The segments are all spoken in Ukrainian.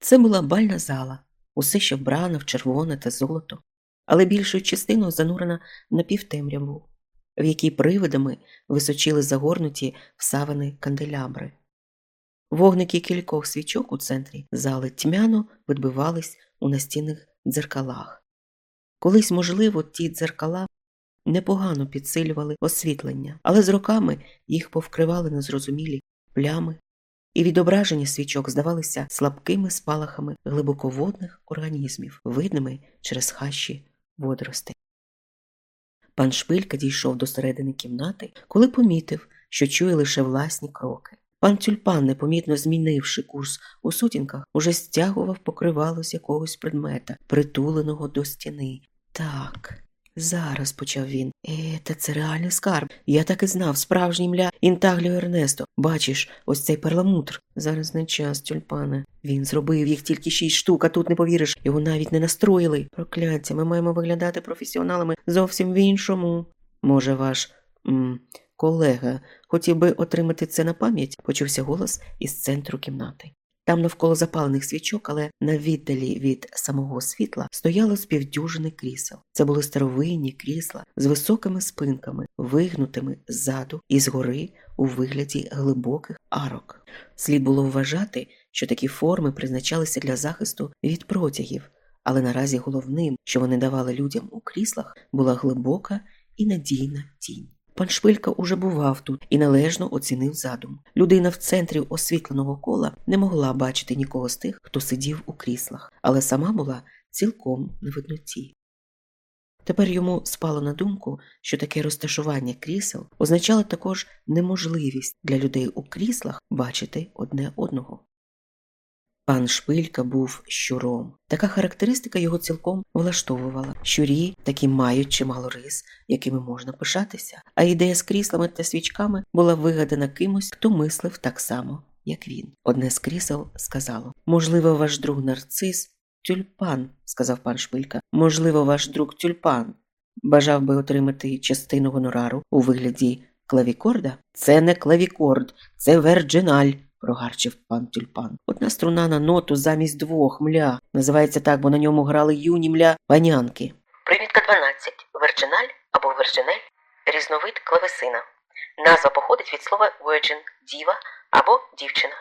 Це була бальна зала, усе ще вбрана в червоне та золото, але більшою частиною занурена напівтемряву, в якій привидами височили загорнуті в савани канделябри. Вогники кількох свічок у центрі зали тьмяно відбивались у настінних дзеркалах. Колись, можливо, ті дзеркала непогано підсилювали освітлення, але з роками їх повкривали незрозумілі плями, і відображення свічок здавалися слабкими спалахами глибоководних організмів, видними через хащі водоростей. Пан Шпилька дійшов до середини кімнати, коли помітив, що чує лише власні кроки. Пан тюльпан, непомітно змінивши курс у сутінках, уже стягував покривало з якогось предмета, притуленого до стіни. Так, зараз почав він. Е, та це реальний скарб. Я так і знав, справжній мля інтагліо Ернесто. Бачиш, ось цей перламутр. Зараз не час, тюльпане. Він зробив їх тільки шість штук, а тут не повіриш, його навіть не настроїли. Прокляття, ми маємо виглядати професіоналами зовсім в іншому. Може, ваш м колега хотів би отримати це на пам'ять, почувся голос із центру кімнати. Там навколо запалених свічок, але на віддалі від самого світла стояло співдюжини крісел. Це були старовинні крісла з високими спинками, вигнутими ззаду і згори у вигляді глибоких арок. Слід було вважати, що такі форми призначалися для захисту від протягів, але наразі головним, що вони давали людям у кріслах, була глибока і надійна тінь. Пан Шпилька уже бував тут і належно оцінив задум. Людина в центрі освітленого кола не могла бачити нікого з тих, хто сидів у кріслах, але сама була цілком на видноті. Тепер йому спало на думку, що таке розташування крісел означало також неможливість для людей у кріслах бачити одне одного. Пан Шпилька був щуром. Така характеристика його цілком влаштовувала. Щурі такі мають чимало рис, якими можна пишатися, а ідея з кріслами та свічками була вигадана кимось, хто мислив так само, як він. Одне з крісел сказало Можливо, ваш друг нарцис тюльпан, сказав пан Шпилька. Можливо, ваш друг тюльпан. Бажав би отримати частину гонорару у вигляді клавікорда? Це не клавікорд, це верджиналь прогарчив пан тюльпан. Одна струна на ноту замість двох мля. Називається так, бо на ньому грали юні мля панянки. Примітка 12. Верджиналь або верджинель різновид клавесина. Назва походить від слова virgin – діва або дівчина.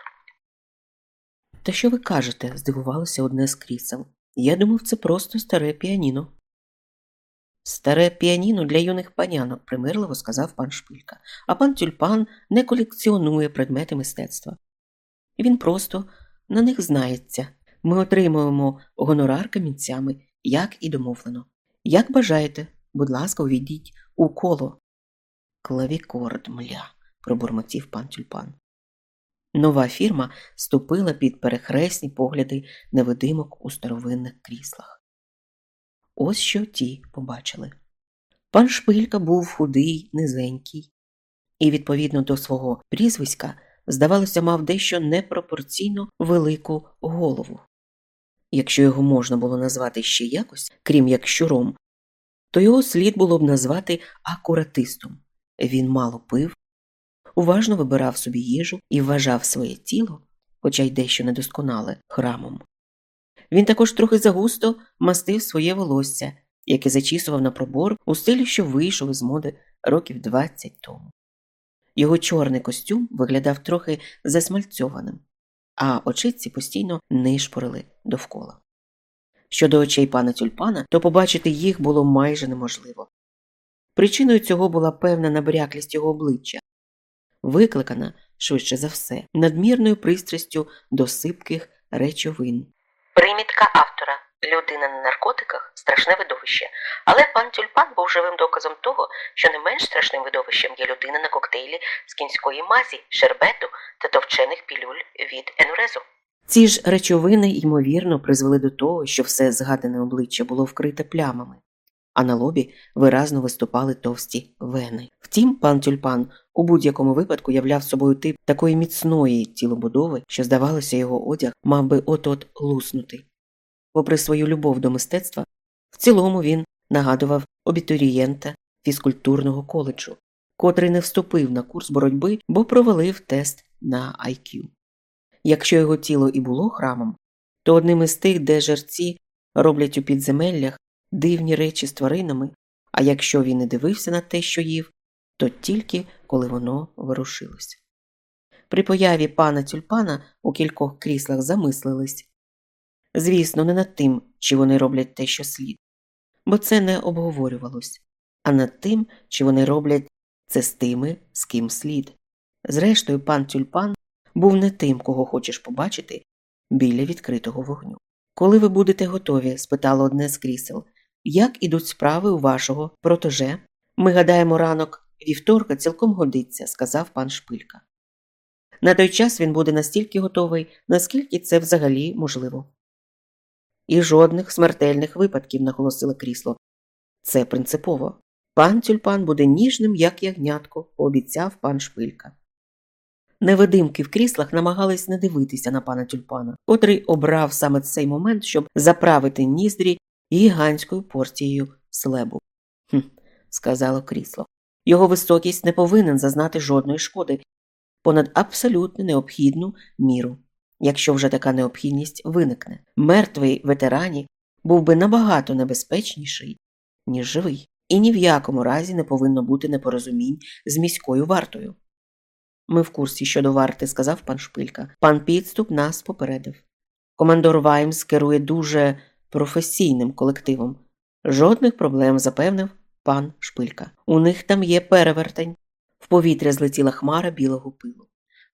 Та що ви кажете? здивувалося одне з крісел. Я думав, це просто старе піаніно. Старе піаніно для юних панянок, примирливо сказав пан Шпилька, а пан тюльпан не колекціонує предмети мистецтва він просто на них знається. Ми отримуємо гонорар камінцями, як і домовлено. Як бажаєте, будь ласка, увійдіть у коло. Клавікорд, мля, пробурмотів пан тюльпан. Нова фірма ступила під перехресні погляди невидимок у старовинних кріслах. Ось що ті побачили. Пан Шпилька був худий, низенький, і, відповідно до свого прізвиська, здавалося, мав дещо непропорційно велику голову. Якщо його можна було назвати ще якось, крім як щуром, то його слід було б назвати акуратистом. Він мало пив, уважно вибирав собі їжу і вважав своє тіло, хоча й дещо недосконале, храмом. Він також трохи загусто мастив своє волосся, яке зачісував на пробор у стилі, що вийшов із моди років 20 тому. Його чорний костюм виглядав трохи засмальцьованим, а очиці постійно нишпорили довкола. Щодо очей пана тюльпана, то побачити їх було майже неможливо. Причиною цього була певна набряклість його обличчя, викликана, швидше за все, надмірною пристрастю до сипких речовин. Примітка автора Людина на наркотиках страшне видовище, але пан Тюльпан був живим доказом того, що не менш страшним видовищем є людина на коктейлі з кінської мазі, шербету та товчених пілюль від енурезу. Ці ж речовини, ймовірно, призвели до того, що все згадане обличчя було вкрите плямами, а на лобі виразно виступали товсті вени. Втім, пан Тюльпан у будь-якому випадку являв собою тип такої міцної тілобудови, що, здавалося, його одяг мав би от-от луснути. Попри свою любов до мистецтва, в цілому він нагадував обітурієнта фізкультурного коледжу, котрий не вступив на курс боротьби, бо провалив тест на IQ. Якщо його тіло і було храмом, то одним із тих, де жерці роблять у підземеллях дивні речі з тваринами, а якщо він і дивився на те, що їв, то тільки коли воно ворушилось. При появі пана тюльпана у кількох кріслах замислились. Звісно, не над тим, чи вони роблять те, що слід, бо це не обговорювалось, а над тим, чи вони роблять це з тими, з ким слід. Зрештою, пан тюльпан був не тим, кого хочеш побачити біля відкритого вогню. Коли ви будете готові? спитало одне з крісел. Як ідуть справи у вашого протеже? Ми гадаємо, ранок вівторка цілком годиться, сказав пан Шпилька. На той час він буде настільки готовий, наскільки це взагалі можливо. І жодних смертельних випадків, наголосило крісло. Це принципово. Пан тюльпан буде ніжним, як ягнятко, пообіцяв пан Шпилька. Невидимки в кріслах намагались не дивитися на пана тюльпана, котрий обрав саме цей момент, щоб заправити ніздрі гігантською порцією слебу. «Хм», – сказало крісло. Його високість не повинен зазнати жодної шкоди понад абсолютно необхідну міру, якщо вже така необхідність виникне. Мертвий ветерані був би набагато небезпечніший, ніж живий, і ні в якому разі не повинно бути непорозумінь з міською вартою. Ми в курсі щодо варти, сказав пан Шпилька. Пан підступ нас попередив. Командор Ваймс керує дуже професійним колективом. Жодних проблем запевнив пан Шпилька. У них там є перевертень. В повітря злетіла хмара білого пилу.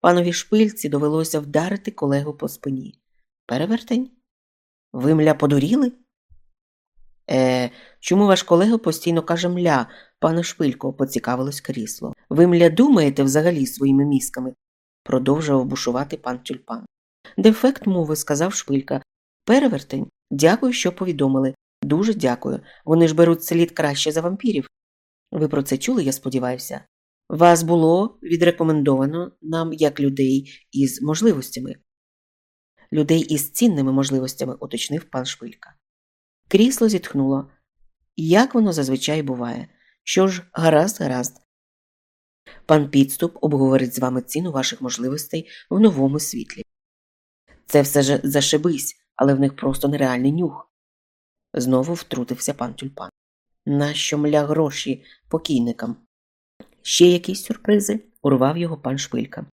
Панові шпильці довелося вдарити колегу по спині. Перевертень? Ви мля подуріли? Е, чому ваш колега постійно каже мля, пане Шпилько, поцікавилось крісло. Ви мля думаєте взагалі своїми мізками? продовжував бушувати пан тюльпан. Дефект мови, сказав Шпилька. Перевертень, дякую, що повідомили. Дуже дякую. Вони ж беруть слід краще за вампірів. Ви про це чули, я сподіваюся. Вас було відрекомендовано нам як людей із можливостями. Людей із цінними можливостями, уточнив пан Шпилька. Крісло зітхнуло. Як воно зазвичай буває. Що ж, гаразд, гаразд. Пан підступ обговорить з вами ціну ваших можливостей в новому світлі. Це все ж зашибись, але в них просто нереальний нюх. Знову втрутився пан тюльпан. Нащо мля гроші покійникам? Ще якісь сюрпризи? урвав його пан Шпилька.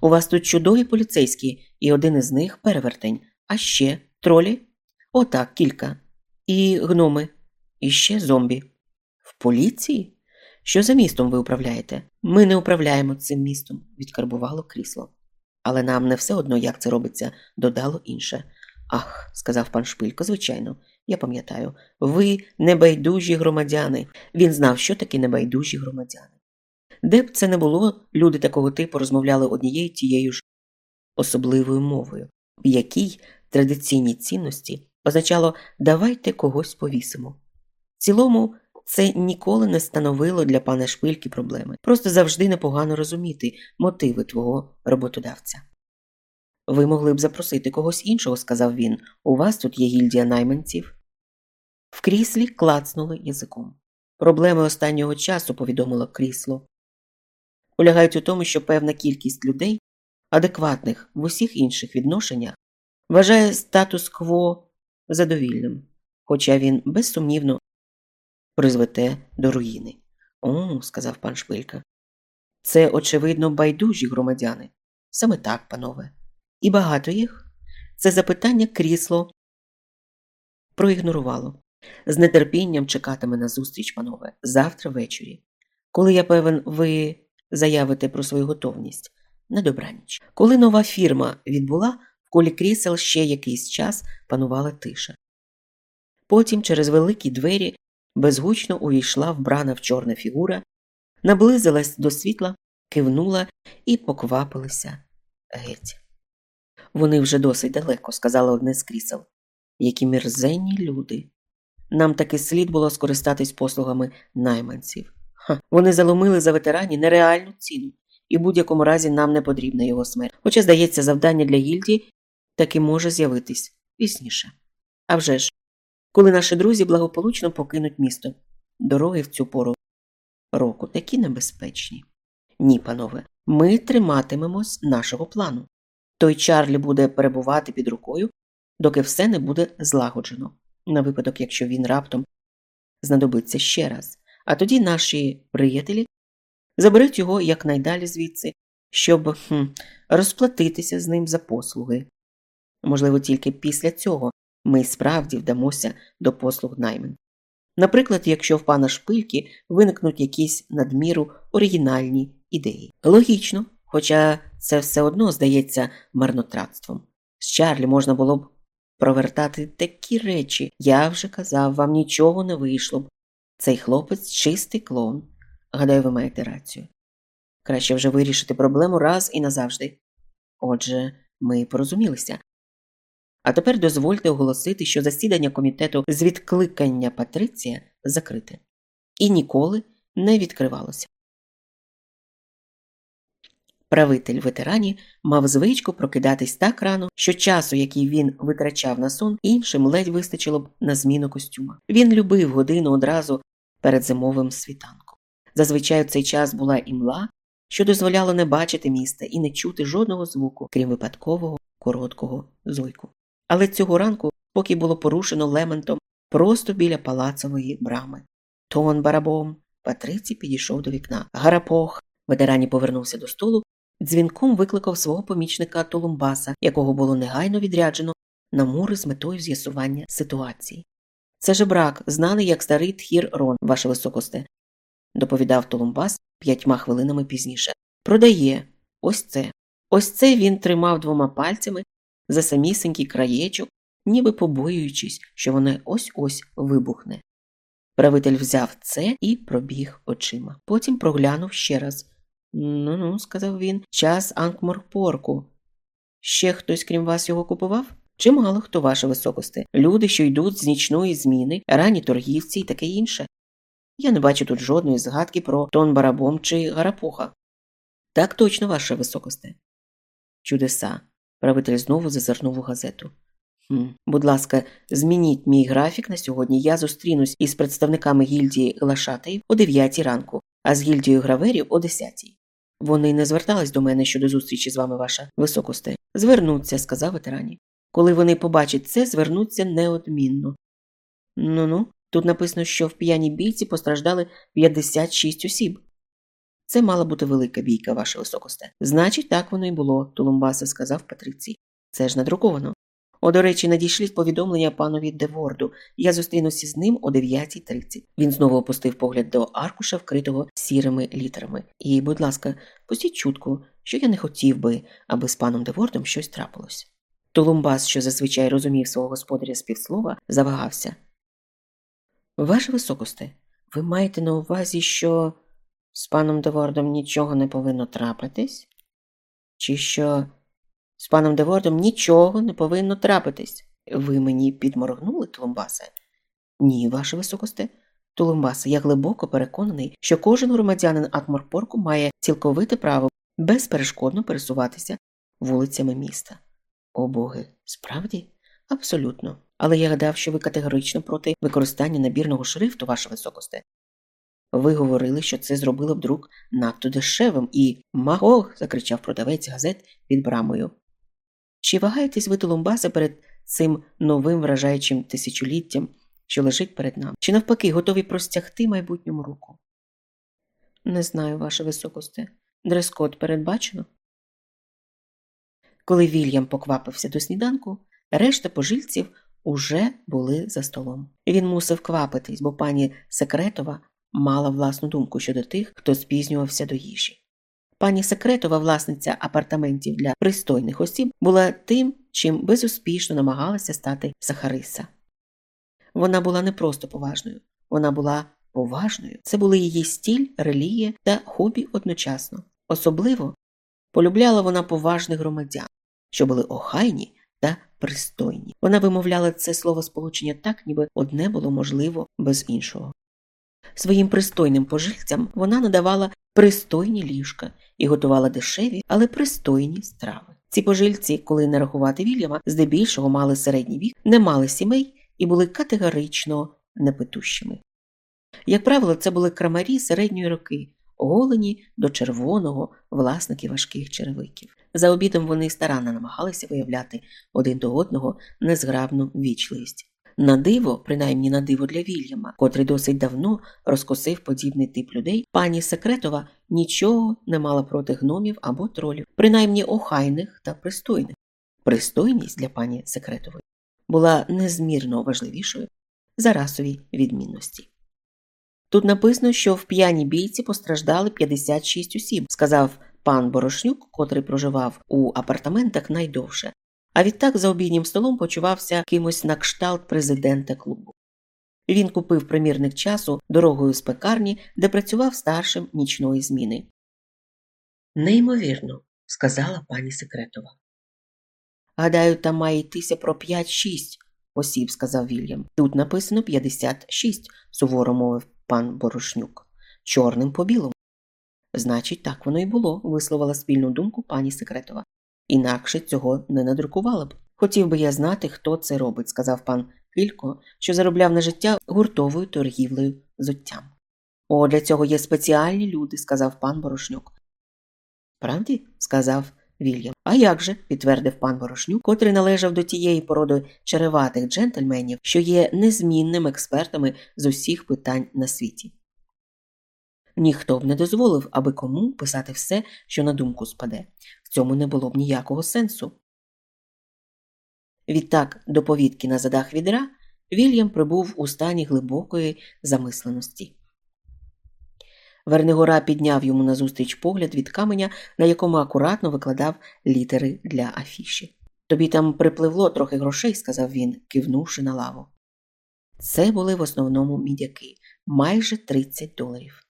У вас тут чудові поліцейські, і один із них перевертень, а ще тролі? Отак, кілька. І гноми, і ще зомбі. В поліції? Що за містом ви управляєте? Ми не управляємо цим містом, відкарбувало крісло. Але нам не все одно, як це робиться, додало інше. Ах, сказав пан Шпилько, звичайно, я пам'ятаю, ви небайдужі громадяни. Він знав, що таке небайдужі громадяни. Де б це не було, люди такого типу розмовляли однією тією ж особливою мовою, в якій традиційні цінності означало давайте когось повісимо. В цілому, це ніколи не становило для пана Шпильки проблеми, просто завжди непогано розуміти мотиви твого роботодавця. Ви могли б запросити когось іншого, сказав він. У вас тут є гільдія найманців. В кріслі клацнули язиком. Проблеми останнього часу, повідомило крісло, полягають у тому, що певна кількість людей, адекватних в усіх інших відношеннях, вважає статус-кво задовільним, хоча він безсумнівно призвете до руїни. О, сказав пан Шпилька. Це, очевидно, байдужі громадяни. Саме так, панове. І багато їх. Це запитання крісло проігнорувало. З нетерпінням чекатиме на зустріч, панове, завтра ввечері. Коли я певен, ви заявите про свою готовність на добраніч. Коли нова фірма відбула, в колі крісел ще якийсь час панувала тиша. Потім через великі двері безгучно увійшла вбрана в чорна фігура, наблизилась до світла, кивнула і поквапилися геть. Вони вже досить далеко, сказала одне з крісел. Які мерзенні люди. Нам таки слід було скористатись послугами найманців. Вони заломили за ветерані нереальну ціну, і в будь-якому разі нам не потрібна його смерть. Хоча, здається, завдання для гільдії таки може з'явитись пізніше. А вже ж, коли наші друзі благополучно покинуть місто, дороги в цю пору року такі небезпечні. Ні, панове, ми триматимемось нашого плану. Той Чарлі буде перебувати під рукою, доки все не буде злагоджено, на випадок, якщо він раптом знадобиться ще раз. А тоді наші приятелі заберуть його якнайдалі звідси, щоб хм, розплатитися з ним за послуги. Можливо, тільки після цього ми справді вдамося до послуг наймень. Наприклад, якщо в пана шпильки виникнуть якісь надміру оригінальні ідеї. Логічно, хоча це все одно здається марнотратством. З Чарлі можна було б провертати такі речі, я вже казав, вам нічого не вийшло б. Цей хлопець чистий клоун. Гадаю, ви маєте рацію. Краще вже вирішити проблему раз і назавжди. Отже, ми порозумілися. А тепер дозвольте оголосити, що засідання комітету з відкликання Патриція закрите і ніколи не відкривалося. Правитель ветерані мав звичку прокидатись так рано, що часу, який він витрачав на сон, іншим ледь вистачило б на зміну костюма. Він любив годину одразу перед зимовим світанком. Зазвичай в цей час була імла, що дозволяло не бачити міста і не чути жодного звуку, крім випадкового короткого зойку. Але цього ранку, поки було порушено лементом просто біля палацової брами. Тон барабом Патриці підійшов до вікна. Гарапох. Ветерані повернувся до столу, дзвінком викликав свого помічника Толумбаса, якого було негайно відряджено на мури з метою з'ясування ситуації. Це жебрак, знаний як старий тхір Рон, ваше високосте, доповідав Толумбас п'ятьма хвилинами пізніше. Продає ось це. Ось це він тримав двома пальцями за самісенький краєчок, ніби побоюючись, що воно ось ось вибухне. Правитель взяв це і пробіг очима. Потім проглянув ще раз. Ну ну, сказав він, час Анкморпорку. Ще хтось, крім вас, його купував? Чимало хто, ваше високосте, люди, що йдуть з нічної зміни, ранні торгівці і таке інше. Я не бачу тут жодної згадки про тон барабом чи гарапуха. Так точно, ваше високосте. Чудеса. Правитель знову зазирнув у газету. «Хм, Будь ласка, змініть мій графік на сьогодні. Я зустрінусь із представниками гільдії Глашатаїв о 9 ранку, а з гільдією граверів о 10. Вони не звертались до мене щодо зустрічі з вами, ваша високосте. Звернуться, сказав ветерані. Коли вони побачать це, звернуться неодмінно. Ну ну, тут написано, що в п'яній бійці постраждали 56 осіб. Це мала бути велика бійка, ваше високосте. Значить, так воно й було, Тулумбаса сказав Патрицій. Це ж надруковано. О, до речі, надійшліть повідомлення панові Деворду. Я зустрінуся з ним о 9.30. Він знову опустив погляд до аркуша, вкритого сірими літерами. І, будь ласка, пустіть чутку, що я не хотів би, аби з паном Девордом щось трапилось. Тулумбас, що зазвичай розумів свого господаря з півслова, завагався. Ваше високосте, ви маєте на увазі, що з паном Девордом нічого не повинно трапитись? Чи що з паном Девордом нічого не повинно трапитись? Ви мені підморгнули, Тулумбасе? Ні, ваше високосте. Тулумбасе, я глибоко переконаний, що кожен громадянин Атморпорку має цілковите право безперешкодно пересуватися вулицями міста. О боги, справді? Абсолютно. Але я гадав, що ви категорично проти використання набірного шрифту, ваше високосте. Ви говорили, що це зробило б друк надто дешевим і магох. закричав продавець газет під брамою. Чи вагаєтесь ви Толумбаса перед цим новим вражаючим тисячоліттям, що лежить перед нами? Чи навпаки готові простягти майбутньому руку? Не знаю, ваше високосте. Дрес-код передбачено. Коли Вільям поквапився до сніданку, решта пожильців уже були за столом. Він мусив квапитись, бо пані Секретова мала власну думку щодо тих, хто спізнювався до їжі. Пані Секретова, власниця апартаментів для пристойних осіб, була тим, чим безуспішно намагалася стати Сахариса. Вона була не просто поважною, вона була поважною. Це були її стіль, релігія та хобі одночасно. Особливо полюбляла вона поважних громадян, що були охайні та пристойні. Вона вимовляла це слово сполучення так, ніби одне було можливо без іншого. Своїм пристойним пожильцям вона надавала пристойні ліжка і готувала дешеві, але пристойні страви. Ці пожильці, коли не рахувати Вільяма, здебільшого мали середній вік, не мали сімей і були категорично непитущими. Як правило, це були крамарі середньої роки, голені до червоного власники важких черевиків. За обідом вони старанно намагалися виявляти один до одного незграбну вічливість. На диво, принаймні на диво для Вільяма, котрий досить давно розкосив подібний тип людей, пані Секретова нічого не мала проти гномів або тролів, принаймні охайних та пристойних. Пристойність для пані Секретової була незмірно важливішою за расові відмінності. Тут написано, що в п'яній бійці постраждали 56 осіб, сказав пан Борошнюк, котрий проживав у апартаментах найдовше, а відтак за обіднім столом почувався кимось на кшталт президента клубу. Він купив примірник часу дорогою з пекарні, де працював старшим нічної зміни. Неймовірно, сказала пані Секретова. Гадаю, там має йтися про 5-6 осіб, сказав Вільям. Тут написано 56, суворо мовив пан Борошнюк. Чорним по білому. Значить, так воно й було, висловила спільну думку пані Секретова. Інакше цього не надрукувала б. Хотів би я знати, хто це робить, сказав пан Кілько, що заробляв на життя гуртовою торгівлею зуттям. О, для цього є спеціальні люди, сказав пан Борошнюк. Правді? сказав Вільям. А як же? підтвердив пан Ворошнюк, котрий належав до тієї породи череватих джентльменів, що є незмінними експертами з усіх питань на світі. Ніхто б не дозволив, аби кому писати все, що на думку спаде. В цьому не було б ніякого сенсу. Відтак, до повідки на задах відра, Вільям прибув у стані глибокої замисленості. Вернигора підняв йому назустріч погляд від каменя, на якому акуратно викладав літери для афіші. Тобі там припливло трохи грошей, сказав він, кивнувши на лаву. Це були в основному мідяки майже 30 доларів.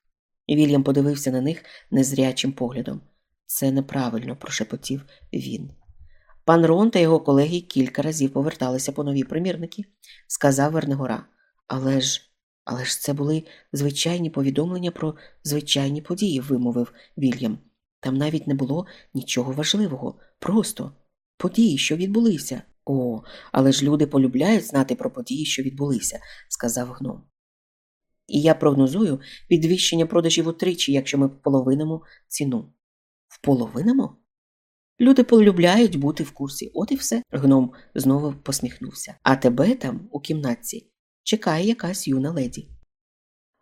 Вільям подивився на них незрячим поглядом. Це неправильно, прошепотів він. Пан Рон та його колеги кілька разів поверталися по нові примірники, сказав Вернигора. Але ж але ж це були звичайні повідомлення про звичайні події, вимовив Вільям. Там навіть не було нічого важливого, просто події, що відбулися. О, але ж люди полюбляють знати про події, що відбулися, сказав гном. І я прогнозую підвищення продажів утричі, якщо ми половинимо ціну. Вполовинимо? Люди полюбляють бути в курсі, от і все. Гном знову посміхнувся. А тебе там, у кімнатці, чекає якась юна леді.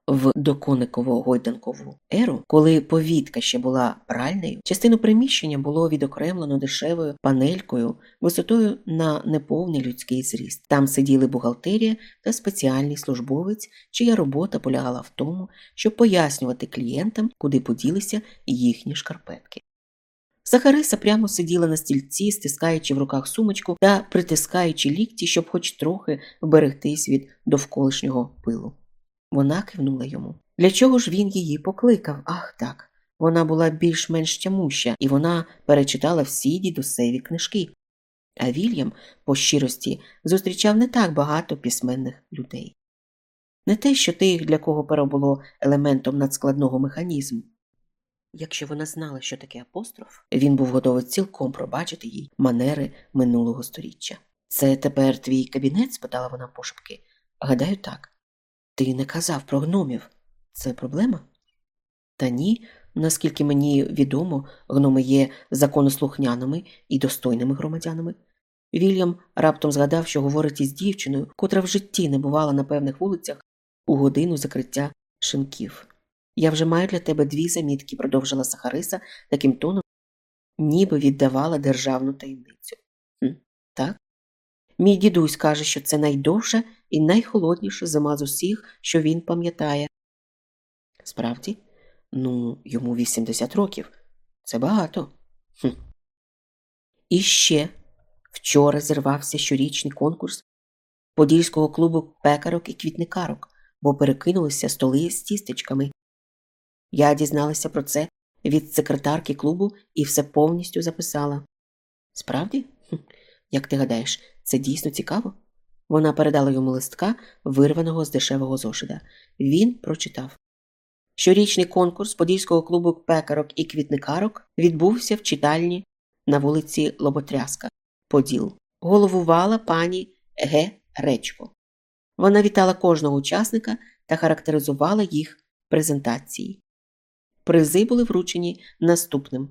В докониково гойданкову еру, коли повітка ще була пральнею, частину приміщення було відокремлено дешевою панелькою висотою на неповний людський зріст. Там сиділи бухгалтерія та спеціальний службовець, чия робота полягала в тому, щоб пояснювати клієнтам, куди поділися їхні шкарпетки. Сахариса прямо сиділа на стільці, стискаючи в руках сумочку та притискаючи лікті, щоб хоч трохи вберегтись від довколишнього пилу. Вона кивнула йому. Для чого ж він її покликав? Ах так. Вона була більш-менш тямуща, і вона перечитала всі дідусеві книжки. А Вільям, по щирості, зустрічав не так багато письменних людей. Не те, що тих, для кого перо було елементом надскладного механізму, Якщо вона знала, що таке апостроф, він був готовий цілком пробачити їй манери минулого сторіччя. Це тепер твій кабінет? спитала вона пошепки. Гадаю, так. Ти не казав про гномів. Це проблема? Та ні, наскільки мені відомо, гноми є законослухняними і достойними громадянами. Вільям раптом згадав, що говорить із дівчиною, котра в житті не бувала на певних вулицях у годину закриття шинків. Я вже маю для тебе дві замітки, продовжила Сахариса таким тоном, ніби віддавала державну таємницю. «Хм, Так? Мій дідусь каже, що це найдовша і найхолодніша зима з усіх, що він пам'ятає. Справді, ну, йому 80 років. Це багато. Хм. І ще вчора зірвався щорічний конкурс Подільського клубу пекарок і квітникарок, бо перекинулися столи з тістечками я дізналася про це від секретарки клубу і все повністю записала. Справді, як ти гадаєш, це дійсно цікаво? Вона передала йому листка, вирваного з дешевого зошита. Він прочитав. Щорічний конкурс Подільського клубу пекарок і квітникарок відбувся в читальні на вулиці Лоботряска, Поділ. Головувала пані Г. Речко. Вона вітала кожного учасника та характеризувала їх презентації. Призи були вручені наступним.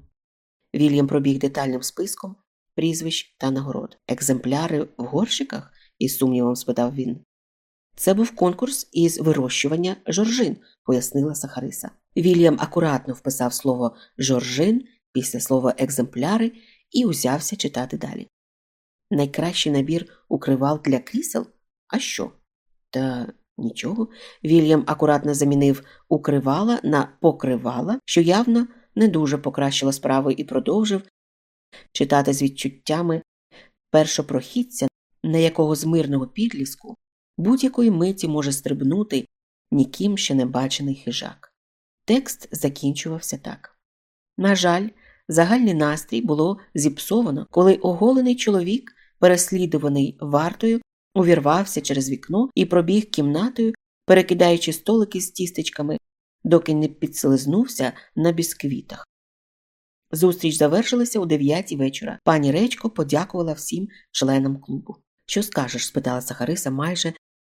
Вільям пробіг детальним списком прізвищ та нагород. Екземпляри в горщиках? із сумнівом спитав він. Це був конкурс із вирощування жоржин, пояснила Сахариса. Вільям акуратно вписав слово жоржин після слова екземпляри і узявся читати далі. Найкращий набір укривал для крісел? А що? Та нічого. Вільям акуратно замінив укривала на покривала, що явно не дуже покращило справи і продовжив читати з відчуттями першопрохідця, на якого з мирного підліску будь-якої миті може стрибнути ніким ще не бачений хижак. Текст закінчувався так. На жаль, загальний настрій було зіпсовано, коли оголений чоловік, переслідуваний вартою, увірвався через вікно і пробіг кімнатою, перекидаючи столики з тістечками, доки не підслизнувся на бісквітах. Зустріч завершилася у дев'ятій вечора. Пані Речко подякувала всім членам клубу. Що скажеш? спитала Сахариса, майже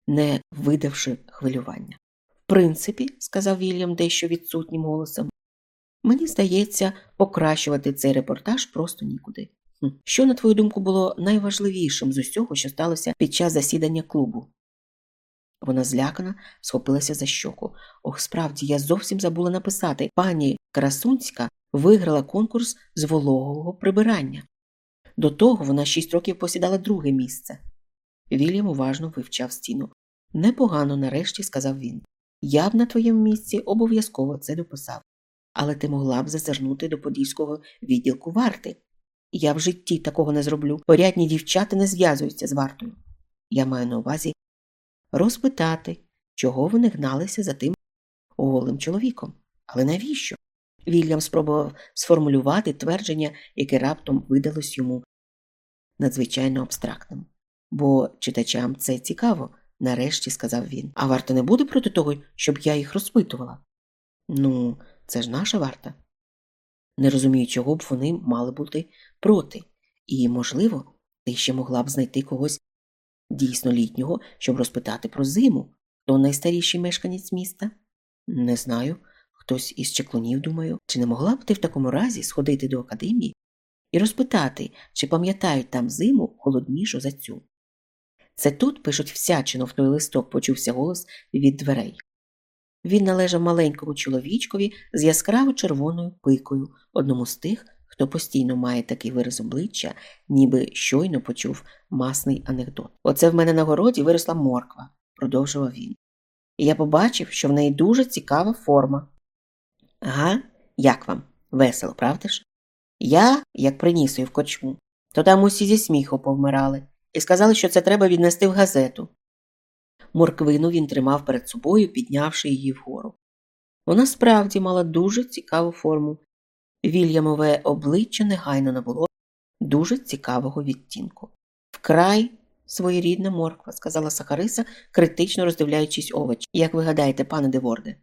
не видавши хвилювання. В принципі, сказав Вільям дещо відсутнім голосом, мені здається, покращувати цей репортаж просто нікуди. Що, на твою думку, було найважливішим з усього, що сталося під час засідання клубу? Вона злякана схопилася за щоку. Ох, справді, я зовсім забула написати. Пані Красунська виграла конкурс з вологого прибирання. До того вона шість років посідала друге місце. Вільям уважно вивчав стіну. Непогано, нарешті, сказав він. Я б на твоєму місці обов'язково це дописав. Але ти могла б зазирнути до подільського відділку варти. Я в житті такого не зроблю. Порядні дівчата не зв'язуються з вартою. Я маю на увазі розпитати, чого вони гналися за тим голим чоловіком. Але навіщо? Вільям спробував сформулювати твердження, яке раптом видалось йому надзвичайно абстрактним. Бо читачам це цікаво, нарешті сказав він. А варта не буде проти того, щоб я їх розпитувала? Ну, це ж наша варта. Не розумію, чого б вони мали бути проти, і, можливо, ти ще могла б знайти когось дійсно літнього, щоб розпитати про зиму, хто найстаріший мешканець міста? Не знаю. Хтось із чеклунів, думаю, чи не могла б ти в такому разі сходити до академії і розпитати, чи пам'ятають там зиму холоднішу за цю. Це тут пишуть всячину в той листок, почувся голос від дверей. Він належав маленькому чоловічкові з яскраво червоною пикою, одному з тих, хто постійно має такий вираз обличчя, ніби щойно почув масний анекдот. Оце в мене на городі виросла морква, продовжував він. І я побачив, що в неї дуже цікава форма. Ага, як вам? Весело, правда ж? Я, як приніс її в кочму, то там усі зі сміху повмирали і сказали, що це треба віднести в газету. Морквину він тримав перед собою, піднявши її вгору. Вона справді мала дуже цікаву форму. Вільямове обличчя негайно набуло дуже цікавого відтінку. Вкрай своєрідна морква, сказала Сахариса, критично роздивляючись овоч. Як ви гадаєте, пане Деворде?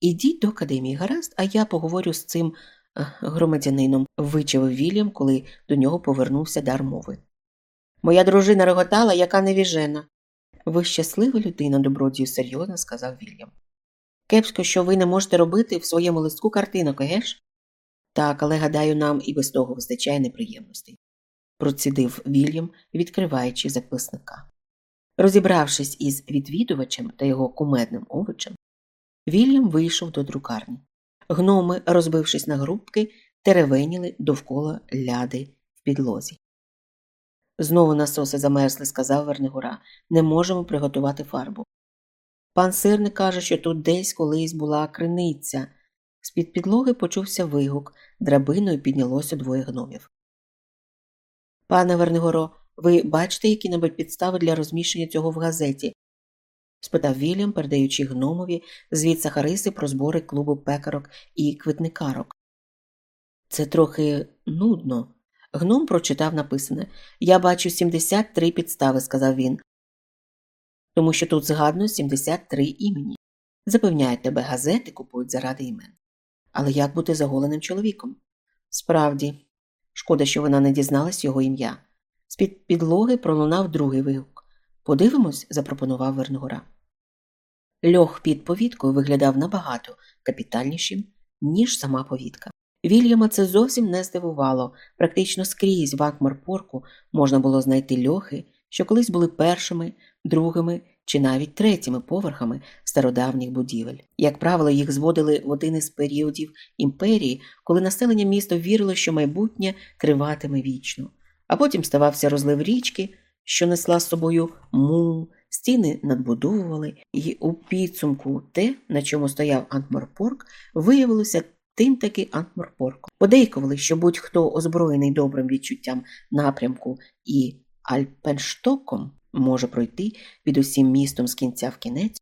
Ідіть до академії, гаразд, а я поговорю з цим е, громадянином, вичавив Вільям, коли до нього повернувся дар мови. Моя дружина реготала, яка невіжена. Ви щаслива людина, добродію, серйозно сказав Вільям. Кепсько, що ви не можете робити в своєму листку картинок, егеш? Так, але гадаю, нам і без того вистачає неприємностей, процідив Вільям, відкриваючи записника. Розібравшись із відвідувачем та його кумедним овочем, Вільям вийшов до друкарні. Гноми, розбившись на групки, теревеніли довкола ляди в підлозі. Знову насоси замерзли, сказав Вернигора. Не можемо приготувати фарбу. Пан сирник каже, що тут десь колись була криниця. З під підлоги почувся вигук, драбиною піднялося двоє гномів. Пане Вернигоро, ви бачите які небудь підстави для розміщення цього в газеті? спитав Вільям, передаючи гномові звіт Сахариси про збори клубу пекарок і квитникарок. Це трохи нудно. Гном прочитав написане Я бачу 73 підстави, сказав він. Тому що тут згадано 73 імені. Запевняють тебе, газети купують заради імен. Але як бути заголеним чоловіком? Справді, шкода, що вона не дізналась його ім'я. З під підлоги пролунав другий вигук. Подивимось, запропонував Верногора. Льох під повідкою виглядав набагато капітальнішим, ніж сама повідка. Вільяма це зовсім не здивувало. Практично скрізь в Акмарпорку можна було знайти льохи, що колись були першими, другими чи навіть третіми поверхами стародавніх будівель. Як правило, їх зводили в один із періодів імперії, коли населення міста вірило, що майбутнє триватиме вічно, а потім ставався розлив річки, що несла з собою мул, стіни надбудовували, і у підсумку те, на чому стояв Антморпорк, виявилося тим таки Антморпорком. Подейкували, що будь-хто озброєний добрим відчуттям напрямку і Альпенштоком може пройти під усім містом з кінця в кінець,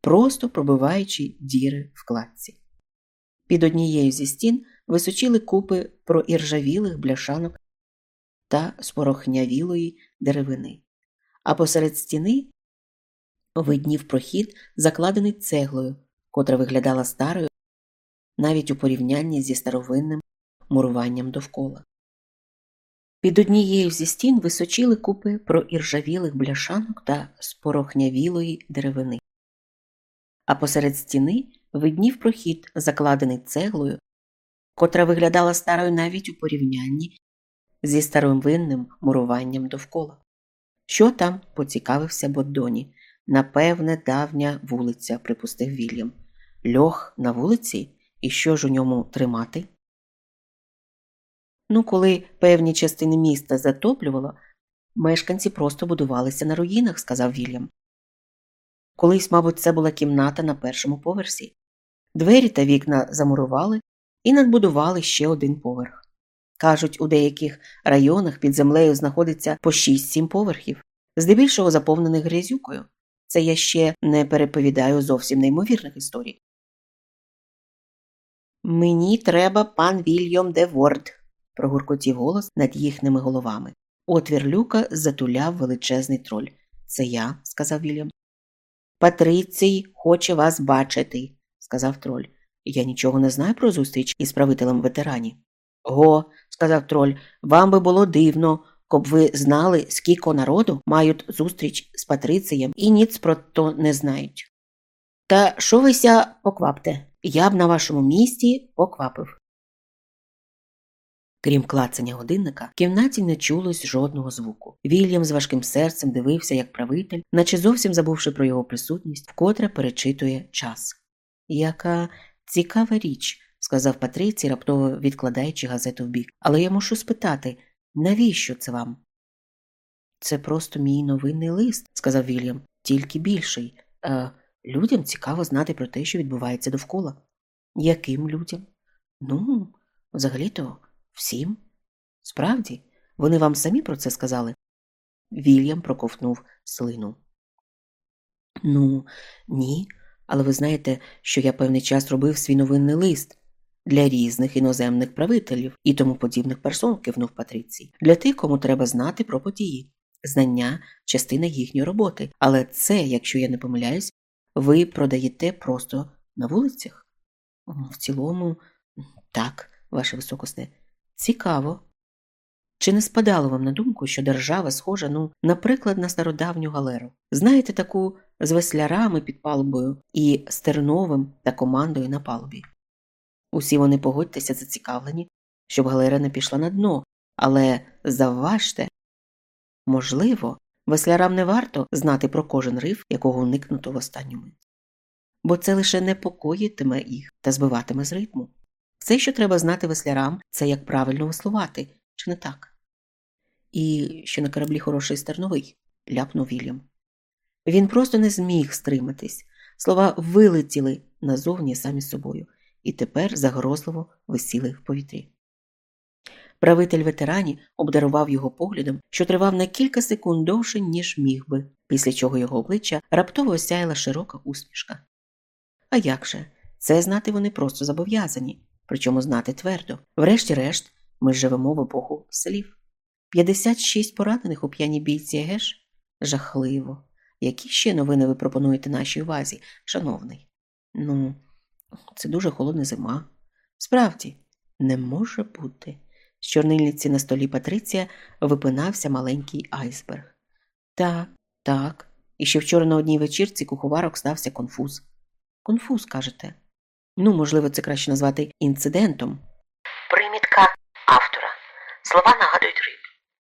просто пробиваючи діри в кладці. Під однією зі стін височили купи проіржавілих бляшанок та спорохнявілої деревини, а посеред стіни виднів прохід, закладений цеглою, котра виглядала старою навіть у порівнянні зі старовинним муруванням довкола. Під однією зі стін височили купи проіржавілих бляшанок та спорохнявілої деревини, а посеред стіни виднів прохід, закладений цеглою, котра виглядала старою навіть у порівнянні зі старовинним муруванням довкола. Що там поцікавився Боддоні? Напевне, давня вулиця, припустив Вільям. Льох на вулиці, і що ж у ньому тримати? Ну, коли певні частини міста затоплювало, мешканці просто будувалися на руїнах, сказав Вільям. Колись, мабуть, це була кімната на першому поверсі. Двері та вікна замурували і надбудували ще один поверх. Кажуть, у деяких районах під землею знаходиться по 6-7 поверхів, здебільшого заповнених грязюкою. Це я ще не переповідаю зовсім неймовірних історій. Мені треба пан Вільям де Ворд, прогуркотів голос над їхніми головами. Отвір люка затуляв величезний троль. Це я, сказав Вільям. Патрицій хоче вас бачити, сказав троль. Я нічого не знаю про зустріч із правителем ветерані. Го, сказав троль, вам би було дивно, коб ви знали, скільки народу мають зустріч з Патрицієм і ніц про то не знають. Та що вися поквапте? Я б на вашому місці поквапив. Крім клацання годинника, в кімнаті не чулось жодного звуку. Вільям з важким серцем дивився, як правитель, наче зовсім забувши про його присутність, вкотре перечитує час. Яка цікава річ, сказав Патрицій, раптово відкладаючи газету вбік. Але я мушу спитати, навіщо це вам? Це просто мій новинний лист, сказав Вільям, тільки більший. Е, людям цікаво знати про те, що відбувається довкола. Яким людям? Ну, взагалі-то. Всім? Справді, вони вам самі про це сказали? Вільям проковтнув слину. Ну, ні, але ви знаєте, що я певний час робив свій новинний лист для різних іноземних правителів і тому подібних персон, кивнув Патрицій, для тих, кому треба знати про події, знання, частина їхньої роботи. Але це, якщо я не помиляюсь, ви продаєте просто на вулицях? В цілому, так, ваше високосне. Цікаво. Чи не спадало вам на думку, що держава схожа, ну, наприклад, на стародавню галеру? Знаєте таку з веслярами під палубою і стерновим та командою на палубі? Усі вони погодьтеся зацікавлені, щоб галера не пішла на дно, але завважте можливо, веслярам не варто знати про кожен риф, якого уникнуто в останню мить. Бо це лише непокоїтиме їх та збиватиме з ритму. Все, що треба знати веслярам, це як правильно веслувати, чи не так? І що на кораблі хороший стерновий, ляпнув Вільям. Він просто не зміг стриматись. Слова вилетіли назовні самі собою, і тепер загрозливо висіли в повітрі. Правитель ветерані обдарував його поглядом, що тривав на кілька секунд довше, ніж міг би, після чого його обличчя раптово осяяла широка усмішка. А як же? Це знати вони просто зобов'язані причому знати твердо. Врешті-решт, ми живемо в епоху слів. 56 поранених у п'яній бійці Егеш? Жахливо. Які ще новини ви пропонуєте нашій увазі, шановний? Ну, це дуже холодна зима. Справді, не може бути. З чорнильниці на столі Патриція випинався маленький айсберг. Так, так, І ще вчора на одній вечірці куховарок стався конфуз. Конфуз, кажете? Ну, можливо, це краще назвати інцидентом. Примітка автора. Слова нагадують риб.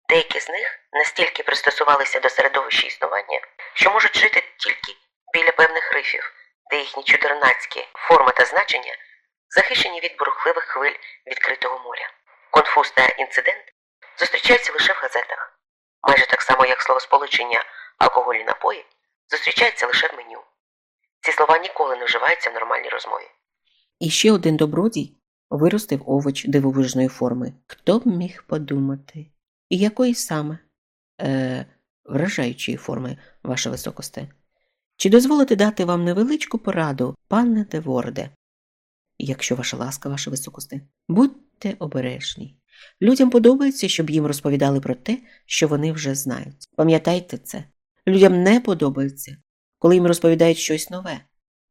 Деякі з них настільки пристосувалися до середовища існування, що можуть жити тільки біля певних рифів, де їхні чудернацькі форми та значення захищені від бурхливих хвиль відкритого моря. Конфуз та інцидент зустрічаються лише в газетах, майже так само, як словосполучення алкоголі напої зустрічається лише в меню. Ці слова ніколи не вживаються в нормальній розмові. І ще один добродій виростив овоч дивовижної форми. Хто б міг подумати? І якої саме? Е, вражаючої форми, ваше високосте. Чи дозволите дати вам невеличку пораду, пане Деворде? Якщо ваша ласка, ваше високосте, будьте обережні. Людям подобається, щоб їм розповідали про те, що вони вже знають. Пам'ятайте це. Людям не подобається, коли їм розповідають щось нове.